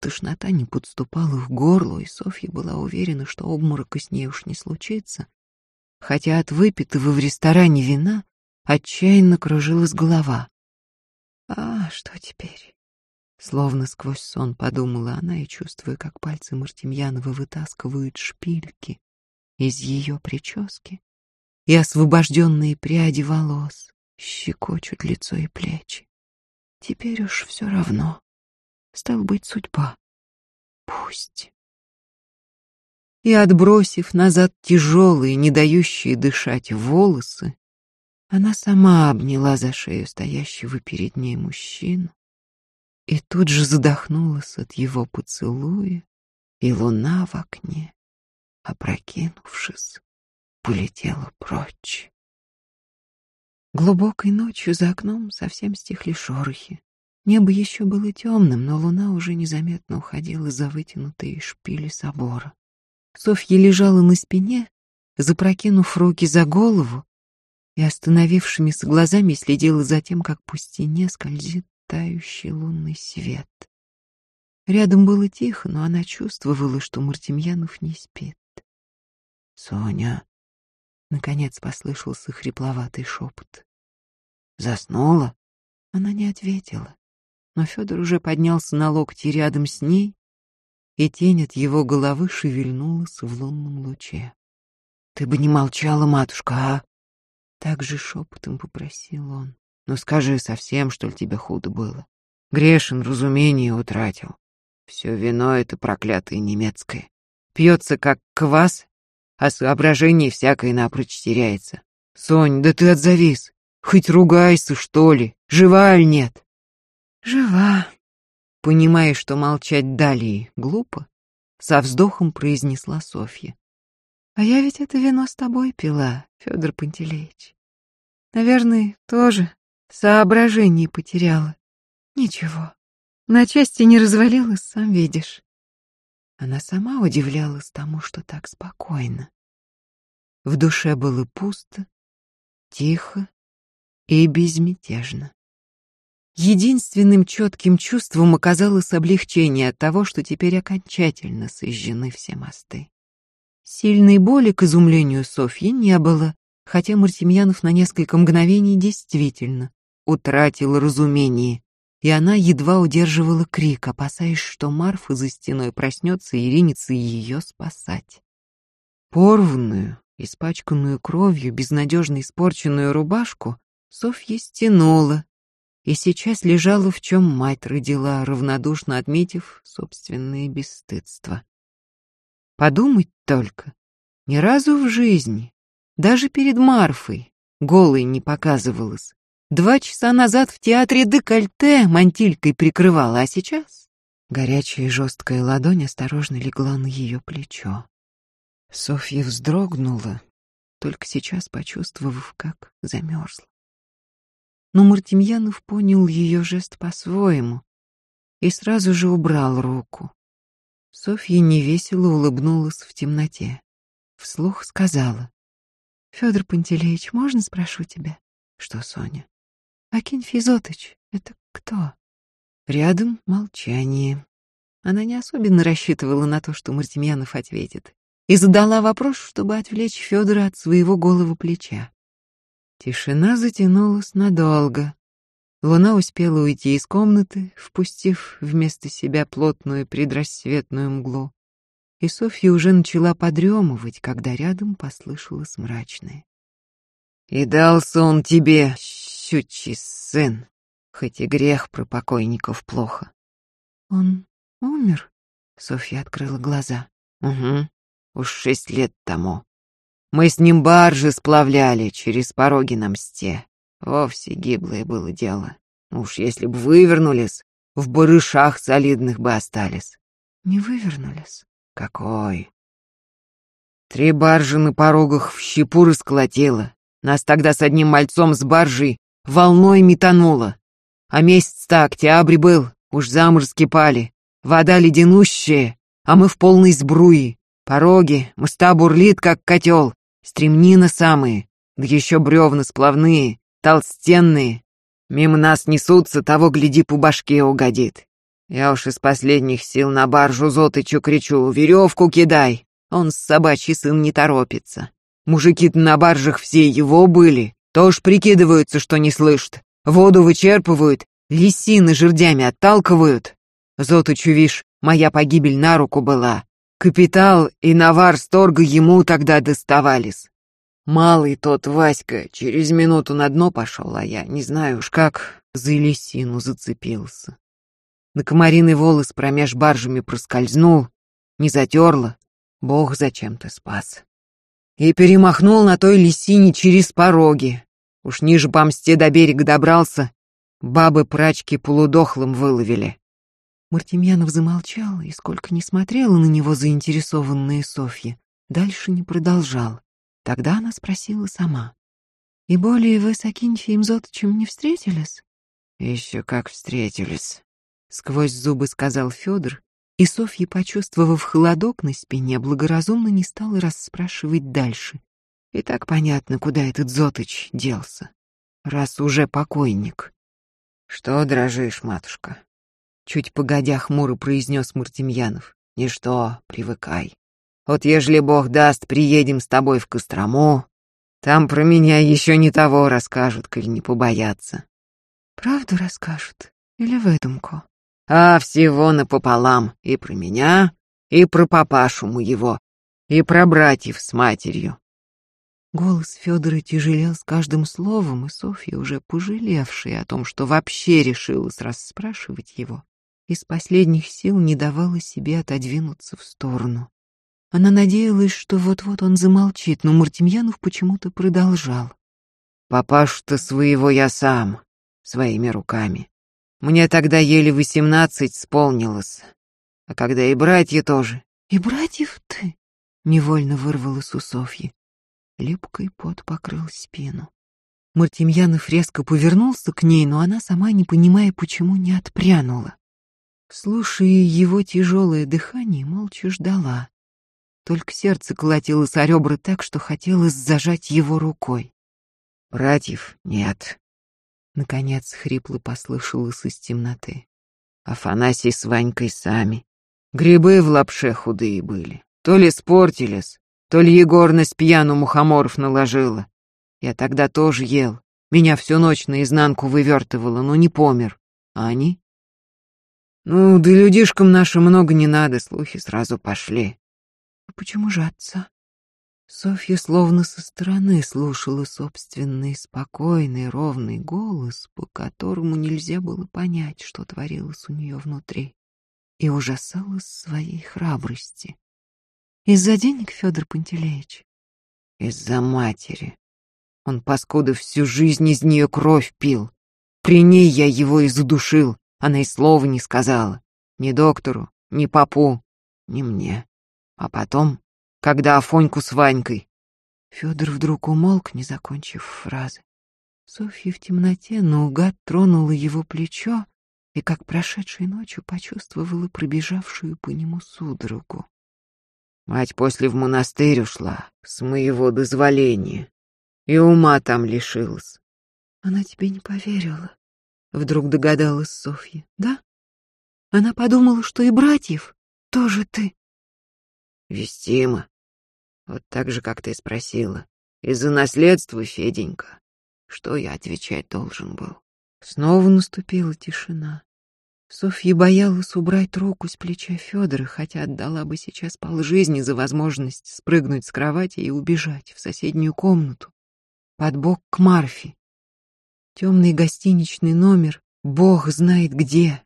S2: тошнота не подступала к горлу, и Софья была уверена, что обморока с ней уж не случится, хотя от выпитого в ресторане вина отчаянно кружилась голова. А что теперь? Словно сквозь сон подумала она и чувствуя, как пальцы Мартемьянова вытаскивают шпильки из ее прически и освобожденные пряди волос щекочут лицо и плечи. Теперь уж все равно. Стал быть, судьба. Пусть. И, отбросив назад тяжелые, не дающие дышать волосы, она сама обняла за шею стоящего перед ней мужчину и тут же задохнулась от его поцелуя, и луна в окне, опрокинувшись, полетела прочь. Глубокой ночью за окном совсем стихли шорохи. Небо еще было темным, но луна уже незаметно уходила за вытянутые шпили собора. Софья лежала на спине, запрокинув руки за голову, и остановившимися глазами следила за тем, как по стене скользит тающий лунный свет. Рядом было тихо, но она чувствовала, что Мартемьянов не спит. «Соня!» Наконец послышался хрипловатый шепот. Заснула? Она не ответила, но Федор уже поднялся на локти рядом с ней, и тень от его головы шевельнулась в лунном луче. Ты бы не молчала, матушка, а? Так же шепотом попросил он. Ну скажи совсем, что ли тебе худо было? Грешин разумение утратил. Все вино это проклятое немецкое. Пьется как квас, а соображение всякое напрочь теряется. Сонь, да ты отзовись. Хоть ругайся, что ли. Жива или нет? Жива. Понимая, что молчать далее глупо, со вздохом произнесла Софья. А я ведь это вино с тобой пила, Федор Пантелеич. Наверное, тоже соображение потеряла. Ничего, на части не развалилась, сам видишь. Она сама удивлялась тому, что так спокойно. В душе было пусто, тихо и безмятежно. Единственным четким чувством оказалось облегчение от того, что теперь окончательно сожжены все мосты. Сильной боли, к изумлению Софьи, не было, хотя Мартемьянов на несколько мгновений действительно утратил разумение и она едва удерживала крик, опасаясь, что Марфа за стеной проснется и ринется ее спасать. Порванную, испачканную кровью, безнадежно испорченную рубашку Софья стянула и сейчас лежала, в чем мать родила, равнодушно отметив собственное бесстыдство. Подумать только, ни разу в жизни, даже перед Марфой, голой не показывалась. Два часа назад в театре декольте мантилькой прикрывала, а сейчас... Горячая жесткая ладонь осторожно легла на ее плечо. Софья вздрогнула, только сейчас почувствовав, как замерзла. Но Мартемьянов понял ее жест по-своему и сразу же убрал руку. Софья невесело улыбнулась в темноте. Вслух сказала. «Федор Пантелеич, можно спрошу тебя?» «Что, Соня?» Акинь Физотыч, это кто? Рядом молчание. Она не особенно рассчитывала на то, что Мартемьянов ответит, и задала вопрос, чтобы отвлечь Федора от своего голого плеча. Тишина затянулась надолго. Луна успела уйти из комнаты, впустив вместо себя плотную предрассветную мглу. И Софья уже начала подремывать, когда рядом послышалось мрачное. «И дался он тебе, щучий сын, хоть и грех про покойников плохо. Он умер? Софья открыла глаза. Угу, уж шесть лет тому. Мы с ним баржи сплавляли через пороги на мсте. Вовсе гиблое было дело. Уж если б вывернулись,
S1: в барышах солидных бы остались.
S2: Не вывернулись?
S1: Какой? Три баржи на порогах в щепу расколотило. Нас тогда с одним мальцом с баржей волной метануло. А месяц-то октябрь был, уж заморозки пали. Вода леденущая, а мы в полной сбруи. Пороги, моста бурлит, как котел. Стремнина самые, да еще бревна сплавные, толстенные. Мимо нас несутся, того, гляди, по башке угодит. Я уж из последних сил на баржу Зотычу кричу, веревку кидай. Он с собачий сын не торопится. Мужики-то на баржах все его были, тоже прикидываются, что не слышат. Воду вычерпывают, лисины жердями отталкивают. Зотычу, вишь, моя погибель на руку была. Капитал и навар сторга ему тогда доставались. Малый тот Васька через минуту на дно пошел, а я, не знаю уж как, за лисину зацепился. На комариный волос промеж баржами проскользнул, не затерло, бог зачем-то спас. И перемахнул на той лисине через пороги. Уж ниже по мсте до берега добрался, бабы прачки полудохлым выловили.
S2: Мартемьянов замолчал, и сколько не смотрела на него заинтересованная Софья, дальше не продолжал. Тогда она спросила сама. «И более вы с Акинфием Зотычем не встретились?»
S1: «Еще как встретились»,
S2: сквозь зубы сказал Федор, и Софья, почувствовав холодок на спине, благоразумно не стала расспрашивать дальше. И так понятно, куда этот Зотыч делся, раз уже покойник.
S1: Что дрожишь, матушка? Чуть погодя хмуро произнес Мартемьянов. Ничто, привыкай. Вот ежели Бог даст, приедем с тобой в Кострому, там про меня еще не того расскажут, коль не побоятся.
S2: Правду расскажут или выдумку?
S1: А всего напополам, и про меня, и про папашу моего, и про братьев с матерью.
S2: Голос Федора тяжелел с каждым словом, и Софья, уже пожалевшая о том, что вообще решилась расспрашивать его, из последних сил не давала себе отодвинуться в сторону. Она надеялась, что вот-вот он замолчит, но Мартемьянов почему-то продолжал.
S1: «Папашу-то своего я сам, своими руками. Мне тогда еле восемнадцать исполнилось. А когда и братья тоже.
S2: И братьев ты? Невольно вырвалось у Софьи. Липкой пот покрыл спину. Мартемьянов резко повернулся к ней, но она сама, не понимая, почему, не отпрянула. Слушая его тяжелое дыхание, молча ждала. Только сердце колотилось о ребра так, что хотелось зажать его рукой.
S1: «Братьев нет»,
S2: Наконец хрипло послышалось из темноты.
S1: Афанасий с Ванькой сами. Грибы в лапше худые были. То ли спортились, то ли Егорна с пьяну мухоморов наложила. Я тогда тоже ел. Меня всю ночь наизнанку вывертывало, но не помер. А они? Ну, да людишкам нашим много не надо, слухи сразу пошли.
S2: А почему же отца? Софья словно со стороны слушала собственный спокойный, ровный голос, по которому нельзя было понять, что творилось у нее внутри, и ужасалась своей храбрости. Из-за денег, Федор Пантелеич?
S1: Из-за матери. Он, паскуда, всю жизнь из нее кровь пил. При ней я его и задушил, она и слова не сказала. Ни доктору, ни папу, ни мне. А потом когда Афоньку с Ванькой.
S2: Федор вдруг умолк, не закончив фразы. Софья в темноте наугад тронула его плечо и, как прошедшей ночью, почувствовала пробежавшую по нему судорогу.
S1: Мать после в монастырь ушла, с моего дозволения, и ума там лишилась.
S2: Она тебе не поверила, вдруг догадалась Софья, да? Она подумала, что и братьев тоже ты.
S1: Вестима, вот так же, как ты спросила. Из-за наследства, Феденька. Что я отвечать должен был?
S2: Снова наступила тишина. Софья боялась убрать руку с плеча Федора, хотя отдала бы сейчас полжизни за возможность спрыгнуть с кровати и убежать в соседнюю комнату, под бок к Марфе. Темный гостиничный номер, бог знает где,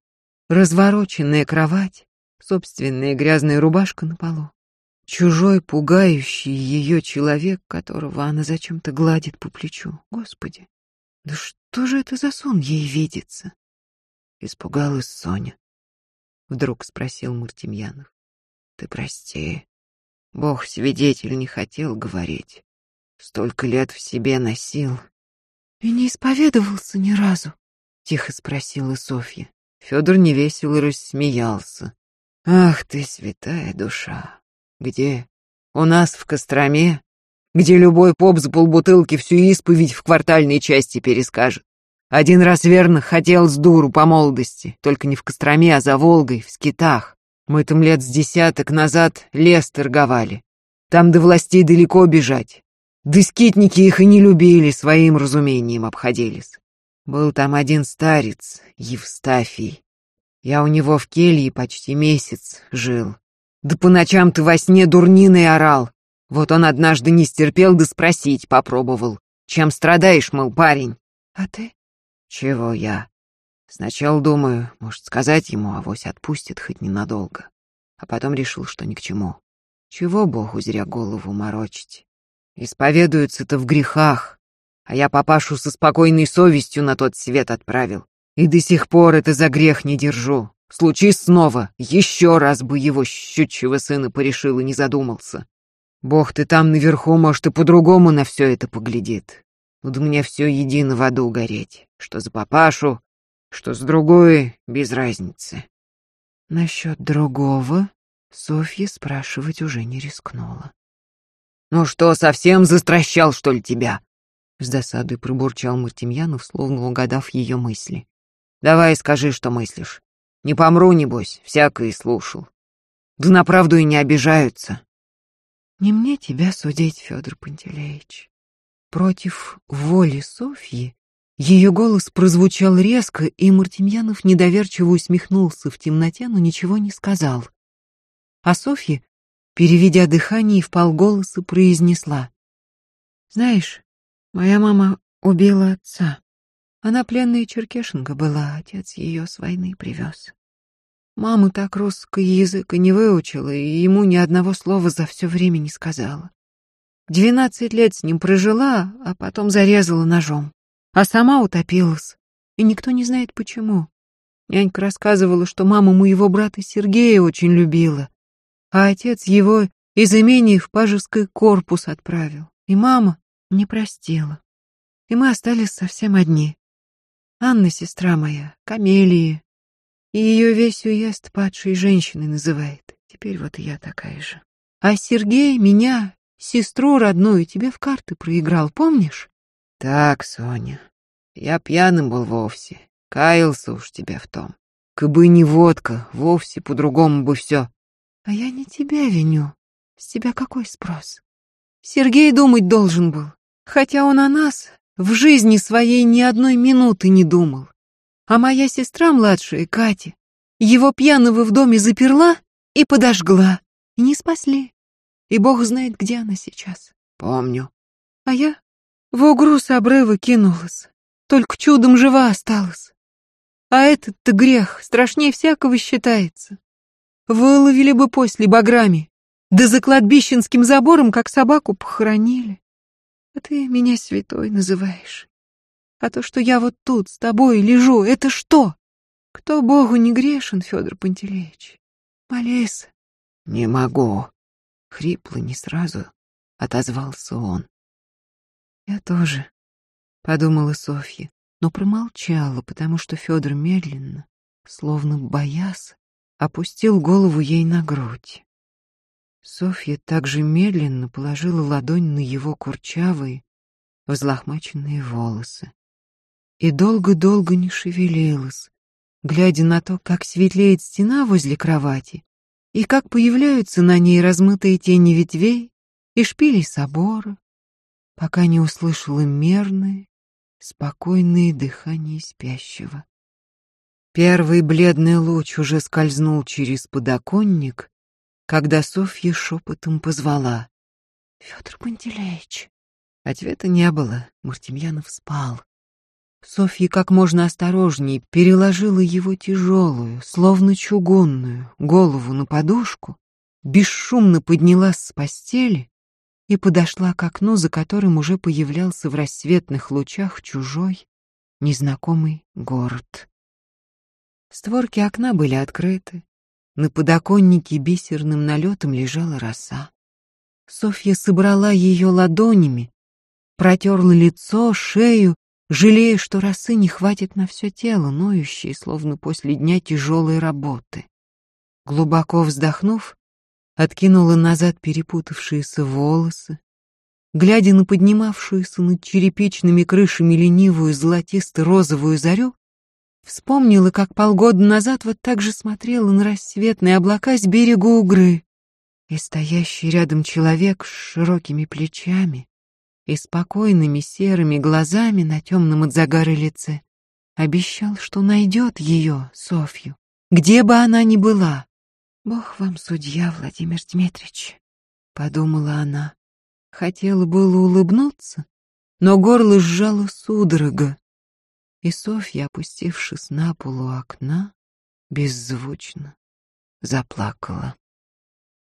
S2: развороченная кровать, собственная грязная рубашка на полу. Чужой, пугающий ее человек, которого она зачем-то гладит по плечу. Господи, да что же это за сон ей видится? Испугалась Соня. Вдруг спросил Мартемьянов. Ты прости. Бог свидетель не хотел говорить. Столько лет в себе носил. И не исповедовался ни разу, тихо спросила Софья. Федор невесело рассмеялся. Ах ты, святая душа. Где? У нас в Костроме, где любой поп за полбутылки всю исповедь в квартальной части перескажет. Один раз верно хотел с дуру по молодости, только не в Костроме, а за Волгой, в Скитах. Мы там лет с десяток назад лес торговали. Там до властей далеко бежать. Да скитники их и не любили, своим разумением обходились. Был там один старец, Евстафий. Я у него в келье почти месяц жил. Да по ночам ты во сне дурниной орал. Вот он однажды не стерпел, да спросить попробовал. Чем страдаешь, мол, парень? А ты? Чего я? Сначала думаю, может, сказать ему, авось отпустит хоть ненадолго. А потом решил, что ни к чему. Чего Богу зря голову морочить? Исповедуются-то в грехах, а я папашу со спокойной совестью на тот свет отправил. И до сих пор это за грех не держу. Случись снова, еще раз бы его щучьего сына порешил и не задумался. Бог ты там наверху, может, и по-другому на все это поглядит. Вот мне все едино в аду гореть. Что за папашу, что с другой, без разницы. Насчет другого Софья спрашивать уже не рискнула. «Ну что, совсем застращал, что ли, тебя?» С досадой пробурчал Мартемьянов, словно угадав ее мысли. «Давай скажи, что мыслишь. Не помру, небось, всякое слушал. Да на правду и не обижаются». «Не мне тебя судить, Федор Пантелеич. Против воли Софьи ее голос прозвучал резко, и Мартемьянов недоверчиво усмехнулся в темноте, но ничего не сказал. А Софья, переведя дыхание, вполголоса произнесла. «Знаешь, моя мама убила отца. Она пленная черкешенка была, отец ее с войны привез. Мама так русский язык и не выучила, и ему ни одного слова за все время не сказала. Двенадцать лет с ним прожила, а потом зарезала ножом. А сама утопилась. И никто не знает почему. Нянька рассказывала, что мама моего брата Сергея очень любила, а отец его из имения в пажеский корпус отправил. И мама не простила. И мы остались совсем одни. Анна, сестра моя, камелия. И ее весь уезд падшей женщиной называет. Теперь вот и я такая же. А Сергей меня Сестру родную тебе в карты проиграл, помнишь? Так, Соня, я пьяным был вовсе. Каялся уж тебя в том. Кабы не водка, вовсе по-другому бы все. А я не тебя виню. С тебя какой спрос? Сергей думать должен был, хотя он о нас в жизни своей ни одной минуты не думал. А моя сестра младшая, Катя, его пьяного в доме заперла и подожгла. И не спасли. И бог знает, где она сейчас. Помню. А я в угру с обрыва кинулась. Только чудом жива осталась. А этот-то грех страшнее всякого считается. Выловили бы после баграми, да за кладбищенским забором, как собаку, похоронили. А ты меня святой называешь. А то, что я вот тут с тобой лежу, это что? Кто Богу не грешен, Федор Пантелеич? Молись. Не могу, Хрипло, не сразу отозвался он. Я тоже, подумала Софья, но промолчала, потому что Федор медленно, словно боясь, опустил голову ей на грудь. Софья также медленно положила ладонь на его курчавые, взлохмаченные волосы. И долго-долго не шевелилась, глядя на то, как светлеет стена возле кровати, и как появляются на ней размытые тени ветвей и шпилей собора, пока не услышала мерное, спокойное дыхание спящего. Первый бледный луч уже скользнул через подоконник, когда Софья шепотом позвала. «Федор Пантелеич!» Ответа не было, Мартемьянов спал. Софья как можно осторожнее переложила его тяжелую, словно чугунную, голову на подушку, бесшумно поднялась с постели и подошла к окну, за которым уже появлялся в рассветных лучах чужой, незнакомый город. Створки окна были открыты. На подоконнике бисерным налетом лежала роса. Софья собрала ее ладонями, протерла лицо, шею, жалея, что росы не хватит на все тело, ноющее, словно после дня тяжелой работы. Глубоко вздохнув, откинула назад перепутавшиеся волосы, глядя на поднимавшуюся над черепичными крышами ленивую золотисто-розовую зарю, вспомнила, как полгода назад вот так же смотрела на рассветные облака с берега Угры, и стоящий рядом человек с широкими плечами и спокойными серыми глазами на темном от загара лице обещал, что найдет ее, Софью, где бы она ни была. «Бог вам судья, Владимир Дмитриевич», — подумала она. Хотела было улыбнуться, но горло сжало судорога, и Софья, опустившись на полу окна, беззвучно заплакала.